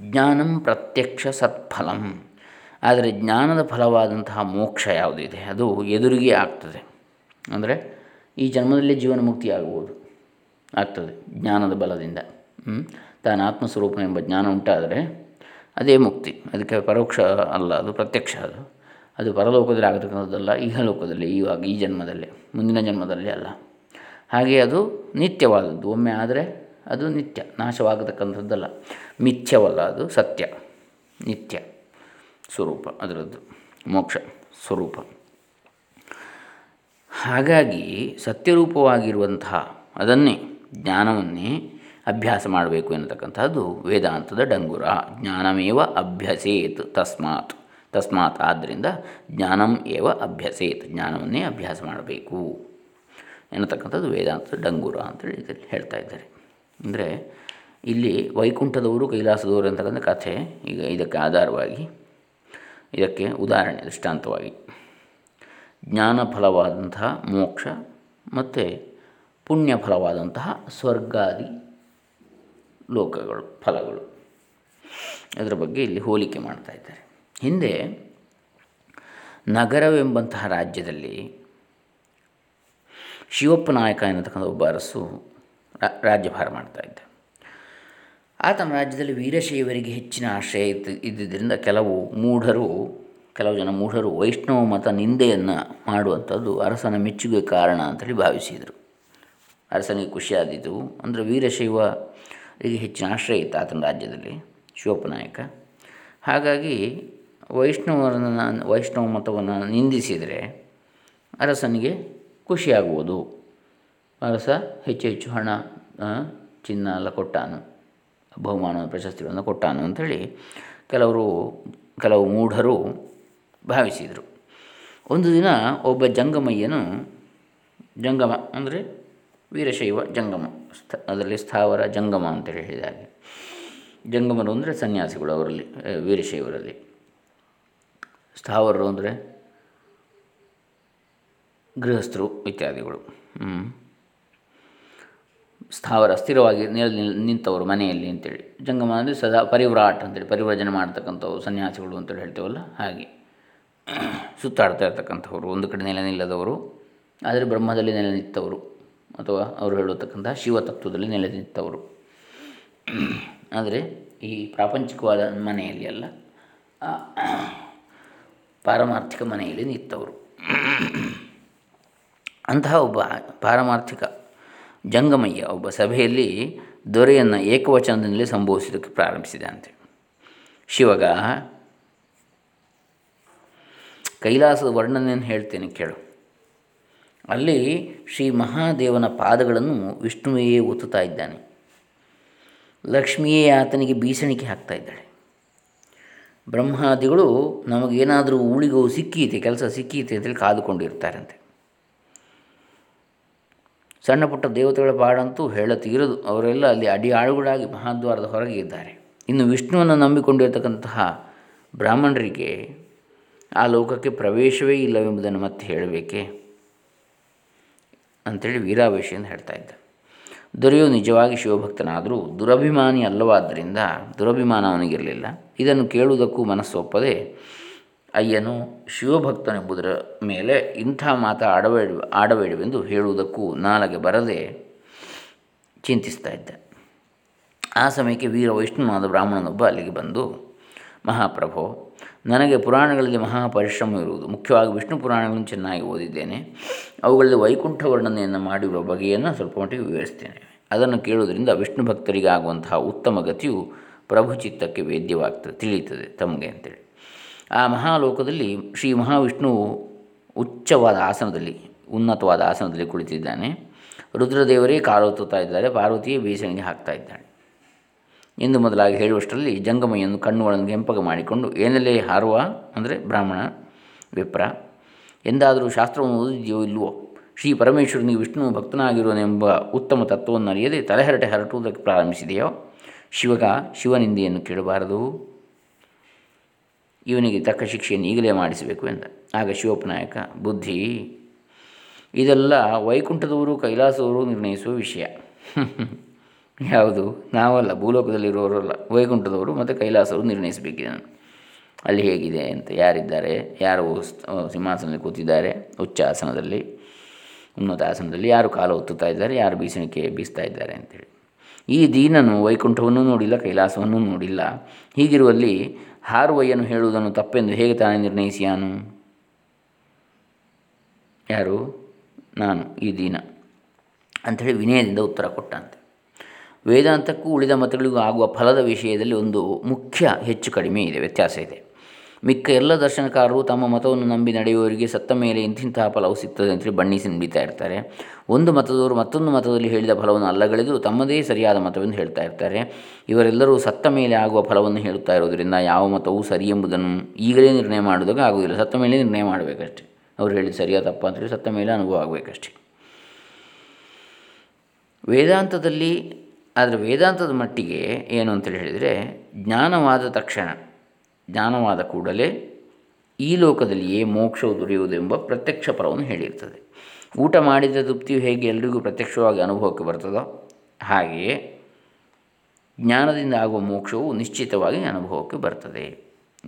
ಜ್ಞಾನಂ ಪ್ರತ್ಯಕ್ಷ ಸತ್ಫಲಂ. ಆದರೆ ಜ್ಞಾನದ ಫಲವಾದಂತಹ ಮೋಕ್ಷ ಯಾವುದಿದೆ? ಅದು ಎದುರಿಗೆ ಆಗ್ತದೆ. ಅಂದರೆ ಈ ಜನ್ಮದಲ್ಲೇ ಜೀವನ ಮುಕ್ತಿ ಆಗ್ಬೋದು ಆಗ್ತದೆ, ಜ್ಞಾನದ ಬಲದಿಂದ. ತಾನು ಆತ್ಮಸ್ವರೂಪನೆಂಬ ಜ್ಞಾನ ಉಂಟಾದರೆ ಅದೇ ಮುಕ್ತಿ. ಅದಕ್ಕೆ ಪರೋಕ್ಷ ಅಲ್ಲ, ಅದು ಪ್ರತ್ಯಕ್ಷ ಅದು. ಅದು ಪರಲೋಕದಲ್ಲಿ ಆಗತಕ್ಕಂಥದ್ದಲ್ಲ, ಇಹಲೋಕದಲ್ಲಿ, ಇವಾಗ ಈ ಜನ್ಮದಲ್ಲಿ, ಮುಂದಿನ ಜನ್ಮದಲ್ಲಿ ಅಲ್ಲ. ಹಾಗೆ ಅದು ನಿತ್ಯವಾದದ್ದು. ಒಮ್ಮೆ ಆದರೆ ಅದು ನಿತ್ಯ, ನಾಶವಾಗತಕ್ಕಂಥದ್ದಲ್ಲ. ಮಿಥ್ಯವಲ್ಲ ಅದು ಸತ್ಯ, ನಿತ್ಯ. ಸ್ವರೂಪ, ಅದರದ್ದು ಮೋಕ್ಷ ಸ್ವರೂಪ. ಹಾಗಾಗಿ ಸತ್ಯರೂಪವಾಗಿರುವಂತಹ ಅದನ್ನೇ, ಜ್ಞಾನವನ್ನೇ ಅಭ್ಯಾಸ ಮಾಡಬೇಕು ಎನ್ನತಕ್ಕಂಥದ್ದು ವೇದಾಂತದ ಡಂಗುರ. ಜ್ಞಾನಮೇವ ಅಭ್ಯಸೇತ್ ತಸ್ಮಾತ್. ತಸ್ಮಾತ್ ಆದ್ದರಿಂದ ಜ್ಞಾನಂ ಏವ ಅಭ್ಯಸೇತ್, ಜ್ಞಾನವನ್ನೇ ಅಭ್ಯಾಸ ಮಾಡಬೇಕು ಎನ್ನತಕ್ಕಂಥದ್ದು ವೇದಾಂತದ ಡಂಗುರ ಅಂತೇಳಿ ಇದರಲ್ಲಿ ಹೇಳ್ತಾ ಇದ್ದಾರೆ. ಅಂದರೆ ಇಲ್ಲಿ ವೈಕುಂಠದವರು ಕೈಲಾಸದವರು ಅಂತಕ್ಕಂಥ ಕಥೆ ಈಗ ಇದಕ್ಕೆ ಆಧಾರವಾಗಿ ಇದಕ್ಕೆ ಉದಾಹರಣೆ, ದೃಷ್ಟಾಂತವಾಗಿ. ಜ್ಞಾನಫಲವಾದಂತಹ ಮೋಕ್ಷ ಮತ್ತು ಪುಣ್ಯ ಫಲವಾದಂತಹ ಸ್ವರ್ಗಾದಿ ಲೋಕಗಳು, ಫಲಗಳು. ಅದರ ಬಗ್ಗೆ ಇಲ್ಲಿ ಹೋಲಿಕೆ ಮಾಡ್ತಾ ಇದ್ದಾರೆ. ಹಿಂದೆ ನಗರವೆಂಬಂತಹ ರಾಜ್ಯದಲ್ಲಿ ಶಿವಪ್ಪ ನಾಯಕ ಎನ್ನತಕ್ಕಂಥ ಒಬ್ಬ ಅರಸು ರಾಜ್ಯಭಾರ ಮಾಡ್ತಾ ಇದ್ದ. ಆತನ ರಾಜ್ಯದಲ್ಲಿ ವೀರಶೈವರಿಗೆ ಹೆಚ್ಚಿನ ಆಶ್ರಯ ಇತ್ತು, ಇದ್ದಿದ್ದರಿಂದ ಕೆಲವು ಮೂಢರು, ಕೆಲವು ಜನ ಮೂಢರು ವೈಷ್ಣವ ಮತ ನಿಂದೆಯನ್ನು ಮಾಡುವಂಥದ್ದು ಅರಸನ ಮೆಚ್ಚುಗೆ ಕಾರಣ ಅಂತೇಳಿ ಭಾವಿಸಿದರು. ಅರಸನಿಗೆ ಖುಷಿಯಾದಿತು. ಅಂದರೆ ವೀರಶೈವರಿಗೆ ಹೆಚ್ಚಿನ ಆಶ್ರಯ ಇತ್ತು ಆತನ ರಾಜ್ಯದಲ್ಲಿ ಶಿವಪ್ಪನಾಯಕ ಹಾಗಾಗಿ ವೈಷ್ಣವರನ್ನು ವೈಷ್ಣವ ಮತವನ್ನು ನಿಂದಿಸಿದರೆ ಅರಸನಿಗೆ ಖುಷಿಯಾಗುವುದು. ಅರಸ ಹೆಚ್ಚು ಹೆಚ್ಚು ಹಣ ಚಿನ್ನ ಎಲ್ಲ ಕೊಟ್ಟಾನು. ಬಹುಮಾನ ಪ್ರಶಸ್ತಿಗಳನ್ನು ಕೊಟ್ಟಾನು ಅಂಥೇಳಿ ಕೆಲವರು, ಕೆಲವು ಮೂಢರು ಭಾವಿಸಿದರು. ಒಂದು ದಿನ ಒಬ್ಬ ಜಂಗಮಯ್ಯನು, ಜಂಗಮ ಅಂದರೆ ವೀರಶೈವ ಜಂಗಮ, ಸ್ಥ ಅದರಲ್ಲಿ ಸ್ಥಾವರ ಜಂಗಮ ಅಂತೇಳಿ ಹೇಳಿದಾಗೆ. ಜಂಗಮರು ಅಂದರೆ ಸನ್ಯಾಸಿಗಳು ಅವರಲ್ಲಿ ವೀರಶೈವರಲ್ಲಿ. ಸ್ಥಾವರರು ಅಂದರೆ ಗೃಹಸ್ಥರು ಇತ್ಯಾದಿಗಳು. ಸ್ಥಾವರ ಸ್ಥಿರವಾಗಿ ನೆಲ ನಿಂತವರು ಮನೆಯಲ್ಲಿ ಅಂತೇಳಿ. ಜಂಗಮ ಅಂದರೆ ಸದಾ ಪರಿವ್ರಾಟ್ ಅಂತೇಳಿ, ಪರಿವ್ರಜನೆ ಮಾಡ್ತಕ್ಕಂಥವು ಸನ್ಯಾಸಿಗಳು ಅಂತೇಳಿ ಹೇಳ್ತೇವಲ್ಲ ಹಾಗೆ. ಸುತ್ತಾಡ್ತಾ ಇರ್ತಕ್ಕಂಥವ್ರು, ಒಂದು ಕಡೆ ನೆಲೆ ನಿಲ್ಲದವರು, ಆದರೆ ಬ್ರಹ್ಮದಲ್ಲಿ ನೆಲೆ ನಿಂತವರು ಅಥವಾ ಅವರು ಹೇಳತಕ್ಕಂತಹ ಶಿವತತ್ವದಲ್ಲಿ ನೆಲೆ ನಿಂತವರು ಆದರೆ ಈ ಪ್ರಾಪಂಚಿಕವಾದ ಮನೆಯಲ್ಲಿ ಅಲ್ಲ ಪಾರಮಾರ್ಥಿಕ ಮನೆಯಲ್ಲಿ ನಿಂತವರು ಅಂತಹ ಒಬ್ಬ ಪಾರಮಾರ್ಥಿಕ ಜಂಗಮಯ್ಯ ಒಬ್ಬ ಸಭೆಯಲ್ಲಿ ದೊರೆಯನ್ನು ಏಕವಚಂದನಲ್ಲಿ ಸಂಭವಿಸೋದಕ್ಕೆ ಪ್ರಾರಂಭಿಸಿದಂತೆ ಶಿವಗ, ಕೈಲಾಸದ ವರ್ಣನೆಯನ್ನು ಹೇಳ್ತೇನೆ ಕೇಳು. ಅಲ್ಲಿ ಶ್ರೀ ಮಹಾದೇವನ ಪಾದಗಳನ್ನು ವಿಷ್ಣುವೇ ಒತ್ತುತ್ತಾ ಇದ್ದಾನೆ. ಲಕ್ಷ್ಮಿಯೇ ಆತನಿಗೆ ಬೀಸಣಿಕೆ ಹಾಕ್ತಾ ಇದ್ದಾಳೆ. ಬ್ರಹ್ಮಾದಿಗಳು ನಮಗೇನಾದರೂ ಉಳಿಗೋ ಸಿಕ್ಕೀತೆ, ಕೆಲಸ ಸಿಕ್ಕೀತೆ ಅಂತೇಳಿ ಕಾದುಕೊಂಡಿರ್ತಾರಂತೆ. ಸಣ್ಣ ಪುಟ್ಟ ದೇವತೆಗಳ ಪಾಡಂತೂ ಹೇಳತೀರದು ಅವರೆಲ್ಲ ಅಲ್ಲಿ ಅಡಿ ಆಳುಗಳಾಗಿ ಮಹಾದ್ವಾರದ ಹೊರಗೆ ಇದ್ದಾರೆ. ಇನ್ನು ವಿಷ್ಣುವನ್ನು ನಂಬಿಕೊಂಡಿರತಕ್ಕಂತಹ ಬ್ರಾಹ್ಮಣರಿಗೆ ಆ ಲೋಕಕ್ಕೆ ಪ್ರವೇಶವೇ ಇಲ್ಲವೆಂಬುದನ್ನು ಮತ್ತೆ ಹೇಳಬೇಕೆ? ಅಂಥೇಳಿ ವೀರಾವೇಶಿಯನ್ನು ಹೇಳ್ತಾ ಇದ್ದ. ದೊರೆಯು ನಿಜವಾಗಿ ಶಿವಭಕ್ತನಾದರೂ ದುರಭಿಮಾನಿ ಅಲ್ಲವಾದ್ದರಿಂದ, ದುರಭಿಮಾನ ಅವನಿಗಿರಲಿಲ್ಲ. ಇದನ್ನು ಕೇಳುವುದಕ್ಕೂ ಮನಸ್ಸೊಪ್ಪದೆ ಅಯ್ಯನು ಶಿವಭಕ್ತನೆಂಬುದರ ಮೇಲೆ ಇಂಥ ಮಾತ ಆಡಬೇಡ, ಆಡಬೇಡವೆಂದು ಹೇಳುವುದಕ್ಕೂ ನಾಲಗೆ ಬರದೆ ಚಿಂತಿಸ್ತಾ ಇದ್ದ. ಆ ಸಮಯಕ್ಕೆ ವೀರ ವೈಷ್ಣವನಾದ ಬ್ರಾಹ್ಮಣನೊಬ್ಬ ಅಲ್ಲಿಗೆ ಬಂದು, ಮಹಾಪ್ರಭು, ನನಗೆ ಪುರಾಣಗಳಲ್ಲಿ ಮಹಾಪರಿಶ್ರಮ ಇರುವುದು. ಮುಖ್ಯವಾಗಿ ವಿಷ್ಣು ಪುರಾಣಗಳನ್ನು ಚೆನ್ನಾಗಿ ಓದಿದ್ದೇನೆ. ಅವುಗಳಲ್ಲಿ ವೈಕುಂಠ ವರ್ಣನೆಯನ್ನು ಮಾಡಿರುವ ಬಗೆಯನ್ನು ಸ್ವಲ್ಪ ಮಟ್ಟಿಗೆ ವಿವರಿಸ್ತೇನೆ. ಅದನ್ನು ಕೇಳುವುದರಿಂದ ವಿಷ್ಣು ಭಕ್ತರಿಗೆ ಆಗುವಂತಹ ಉತ್ತಮ ಗತಿಯು ಪ್ರಭು ಚಿತ್ತಕ್ಕೆ ವೇದ್ಯವಾಗ್ತದೆ, ತಿಳಿಯುತ್ತದೆ. ತಮಗೆ ಅಂತೇಳಿ. ಆ ಮಹಾಲೋಕದಲ್ಲಿ ಶ್ರೀ ಮಹಾವಿಷ್ಣುವು ಉಚ್ಚವಾದ ಆಸನದಲ್ಲಿ, ಉನ್ನತವಾದ ಆಸನದಲ್ಲಿ ಕುಳಿತಿದ್ದಾನೆ. ರುದ್ರದೇವರೇ ಕಾಲೊತ್ತುತ್ತಾ ಇದ್ದಾರೆ, ಪಾರ್ವತಿಯೇ ಬೇಸಣಿಗೆ ಹಾಕ್ತಾ ಇದ್ದಾಳೆ. ಎಂದು ಮೊದಲಾಗಿ ಹೇಳುವಷ್ಟರಲ್ಲಿ ಜಂಗಮಯ್ಯನ್ನು ಕಣ್ಣುಗಳನ್ನು ಕೆಂಪಗ ಮಾಡಿಕೊಂಡು, ಏನಲ್ಲೇ ಹಾರುವ? ಅಂದರೆ, ಬ್ರಾಹ್ಮಣ, ವಿಪ್ರ, ಎಂದಾದರೂ ಶಾಸ್ತ್ರವನ್ನು ಓದಿದೆಯೋ ಇಲ್ವೋ? ಶ್ರೀ ಪರಮೇಶ್ವರನಿಗೆ ವಿಷ್ಣು ಭಕ್ತನಾಗಿರುವನೆಂಬ ಉತ್ತಮ ತತ್ವವನ್ನು ಅರಿಯದೆ ತಲೆಹರಟೆ ಹರಟುವುದಕ್ಕೆ ಪ್ರಾರಂಭಿಸಿದೆಯೋ? ಶಿವಗ, ಶಿವನಿಂದೆಯನ್ನು ಕೇಳಬಾರದು. ಇವನಿಗೆ ತಕ್ಕ ಶಿಕ್ಷೆಯನ್ನು ಈಗಲೇ ಮಾಡಿಸಬೇಕು ಎಂದ. ಆಗ ಶಿವಪ್ಪನಾಯಕ ಬುದ್ಧಿ, ಇದೆಲ್ಲ ವೈಕುಂಠದವರು, ಕೈಲಾಸದವರು ನಿರ್ಣಯಿಸುವ ವಿಷಯ. [LAUGHS] ಯಾವುದು? ನಾವಲ್ಲ, ಭೂಲೋಕದಲ್ಲಿರುವವರಲ್ಲ. ವೈಕುಂಠದವರು ಮತ್ತು ಕೈಲಾಸವರು ನಿರ್ಣಯಿಸಬೇಕಿದೆ ನಾನು. ಅಲ್ಲಿ ಹೇಗಿದೆ ಅಂತ ಯಾರಿದ್ದಾರೆ? ಯಾರು ಸಿಂಹಾಸನದಲ್ಲಿ ಕೂತಿದ್ದಾರೆ? ಉಚ್ಚ ಆಸನದಲ್ಲಿ ಉನ್ನತ ಆಸನದಲ್ಲಿ ಯಾರು ಕಾಲ ಒತ್ತುತ್ತಾ ಇದ್ದಾರೆ? ಯಾರು ಬೀಸಣಿಕೆ ಬೀಸ್ತಾ ಇದ್ದಾರೆ ಅಂತೇಳಿ ಈ ದೀನನು ವೈಕುಂಠವನ್ನು ನೋಡಿಲ್ಲ, ಕೈಲಾಸವನ್ನು ನೋಡಿಲ್ಲ. ಹೀಗಿರುವಲ್ಲಿ ಹಾರುವಯ್ಯನು ಹೇಳುವುದನ್ನು ತಪ್ಪೆಂದು ಹೇಗೆ ತಾನೇ ನಿರ್ಣಯಿಸಿಯಾನು ಯಾರು? ನಾನು, ಈ ದೀನ. ಅಂಥೇಳಿ ವಿನಯದಿಂದ ಉತ್ತರ ಕೊಟ್ಟಂತೆ. ವೇದಾಂತಕ್ಕೂ ಉಳಿದ ಮತಗಳಿಗೂ ಆಗುವ ಫಲದ ವಿಷಯದಲ್ಲಿ ಒಂದು ಮುಖ್ಯ ಹೆಚ್ಚು ಕಡಿಮೆ ಇದೆ, ವ್ಯತ್ಯಾಸ ಇದೆ. ಮಿಕ್ಕ ಎಲ್ಲ ದರ್ಶನಕಾರರು ತಮ್ಮ ಮತವನ್ನು ನಂಬಿ ನಡೆಯುವವರಿಗೆ ಸತ್ತ ಮೇಲೆ ಇಂತಿಂತಹ ಫಲವು ಸಿಗ್ತದೆ ಅಂತೇಳಿ ಬಣ್ಣಿಸಿ ನುಡಿತಾ ಇರ್ತಾರೆ. ಒಂದು ಮತದವರು ಮತ್ತೊಂದು ಮತದಲ್ಲಿ ಹೇಳಿದ ಫಲವನ್ನು ಅಲ್ಲಗಳೆದು ತಮ್ಮದೇ ಸರಿಯಾದ ಮತವೆಂದು ಹೇಳ್ತಾ ಇರ್ತಾರೆ. ಇವರೆಲ್ಲರೂ ಸತ್ತ ಮೇಲೆ ಆಗುವ ಫಲವನ್ನು ಹೇಳುತ್ತಾ ಇರೋದರಿಂದ ಯಾವ ಮತವು ಸರಿ ಎಂಬುದನ್ನು ಈಗಲೇ ನಿರ್ಣಯ ಮಾಡೋದಕ್ಕೆ ಆಗುವುದಿಲ್ಲ. ಸತ್ತ ಮೇಲೆ ನಿರ್ಣಯ ಮಾಡಬೇಕಷ್ಟೆ. ಅವರು ಹೇಳಿದ ಸರಿಯಾದ ತಪ್ಪ ಅಂತೇಳಿ ಸತ್ತ ಮೇಲೆ ಅನುಭವ ಆಗಬೇಕಷ್ಟೆ. ವೇದಾಂತದಲ್ಲಿ, ಆದರೆ ವೇದಾಂತದ ಮಟ್ಟಿಗೆ ಏನು ಅಂತೇಳಿ ಹೇಳಿದರೆ ಜ್ಞಾನವಾದ ತಕ್ಷಣ ಜ್ಞಾನವಾದ ಕೂಡಲೇ ಈ ಲೋಕದಲ್ಲಿಯೇ ಮೋಕ್ಷವು ದೊರೆಯುವುದೆಂಬ ಪ್ರತ್ಯಕ್ಷ ಪರವನ್ನು ಹೇಳಿರ್ತದೆ. ಊಟ ಮಾಡಿದ ತೃಪ್ತಿಯು ಹೇಗೆ ಎಲ್ರಿಗೂ ಪ್ರತ್ಯಕ್ಷವಾಗಿ ಅನುಭವಕ್ಕೆ ಬರ್ತದೋ ಹಾಗೆಯೇ ಜ್ಞಾನದಿಂದ ಆಗುವ ಮೋಕ್ಷವು ನಿಶ್ಚಿತವಾಗಿ ಅನುಭವಕ್ಕೆ ಬರ್ತದೆ.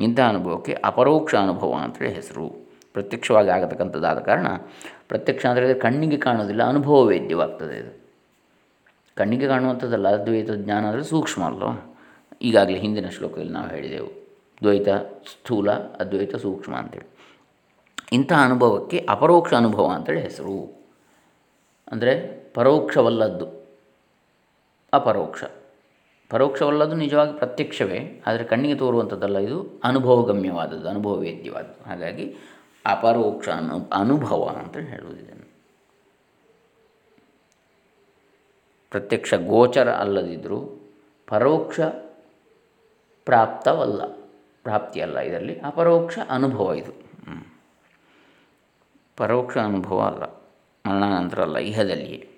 ಇಂಥ ಅನುಭವಕ್ಕೆ ಅಪರೋಕ್ಷ ಅನುಭವ ಅಂತೇಳಿ ಹೆಸರು. ಪ್ರತ್ಯಕ್ಷವಾಗಿ ಆಗತಕ್ಕಂಥದ್ದಾದ ಕಾರಣ ಪ್ರತ್ಯಕ್ಷ ಅಂದರೆ ಕಣ್ಣಿಗೆ ಕಾಣೋದಿಲ್ಲ ಅನುಭವ ವೇದ್ಯವಾಗ್ತದೆ ಇದು ಕಣ್ಣಿಗೆ ಕಾಣುವಂಥದ್ದಲ್ಲ, ಅದ್ವೈತ ಜ್ಞಾನ ಅಂದರೆ ಸೂಕ್ಷ್ಮ ಅಲ್ಲೋ ಈಗಾಗಲೇ ಹಿಂದಿನ ಶ್ಲೋಕದಲ್ಲಿ ನಾವು ಹೇಳಿದೆವು. ದ್ವೈತ ಸ್ಥೂಲ ಅದ್ವೈತ ಸೂಕ್ಷ್ಮ ಅಂತೇಳಿ. ಇಂಥ ಅನುಭವಕ್ಕೆ ಅಪರೋಕ್ಷ ಅನುಭವ ಅಂತೇಳಿ ಹೆಸರು. ಅಂದರೆ ಪರೋಕ್ಷವಲ್ಲದ್ದು. ಅಪರೋಕ್ಷ. ಪರೋಕ್ಷವಲ್ಲದ್ದು ನಿಜವಾಗಿ ಪ್ರತ್ಯಕ್ಷವೇ, ಆದರೆ ಕಣ್ಣಿಗೆ ತೋರುವಂಥದ್ದಲ್ಲ ಇದು ಅನುಭವಗಮ್ಯವಾದದ್ದು ಅನುಭವ ವೇದ್ಯವಾದದ್ದು ಹಾಗಾಗಿ ಅಪರೋಕ್ಷ ಅನು, ಅನುಭವ ಅಂತೇಳಿ ಇದನ್ನು ಪ್ರತ್ಯಕ್ಷ ಗೋಚರ ಅಲ್ಲದಿದ್ದರೂ ಪರೋಕ್ಷ ಪ್ರಾಪ್ತವಲ್ಲ. ಪ್ರಾಪ್ತಿಯಲ್ಲ ಇದರಲ್ಲಿ. ಅಪರೋಕ್ಷ ಅನುಭವ ಇದು. ಪರೋಕ್ಷ ಅನುಭವ ಅಲ್ಲ. ಮರಣಾನಂತರ ಅಲ್ಲ ಇಹದಲ್ಲಿಯೇ.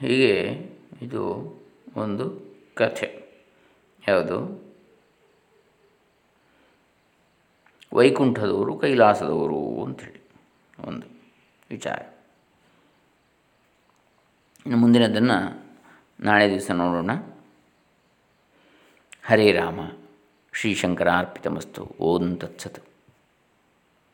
ಹೀಗೆ ಇದು ಒಂದು ಕಥೆ. ಯಾವುದು? ವೈಕುಂಠದವರು, ಕೈಲಾಸದವರು ಅಂಥೇಳಿ ಒಂದು ವಿಚಾರ. ಇನ್ನು ಮುಂದಿನದನ್ನು ನಾಳೆ ದಿವಸ ನೋಡೋಣ. ಹರೇ ರಾಮ ಶ್ರೀಶಂಕರ ಅರ್ಪಿತಮಸ್ತು ಓಂ ತತ್ಸತ್.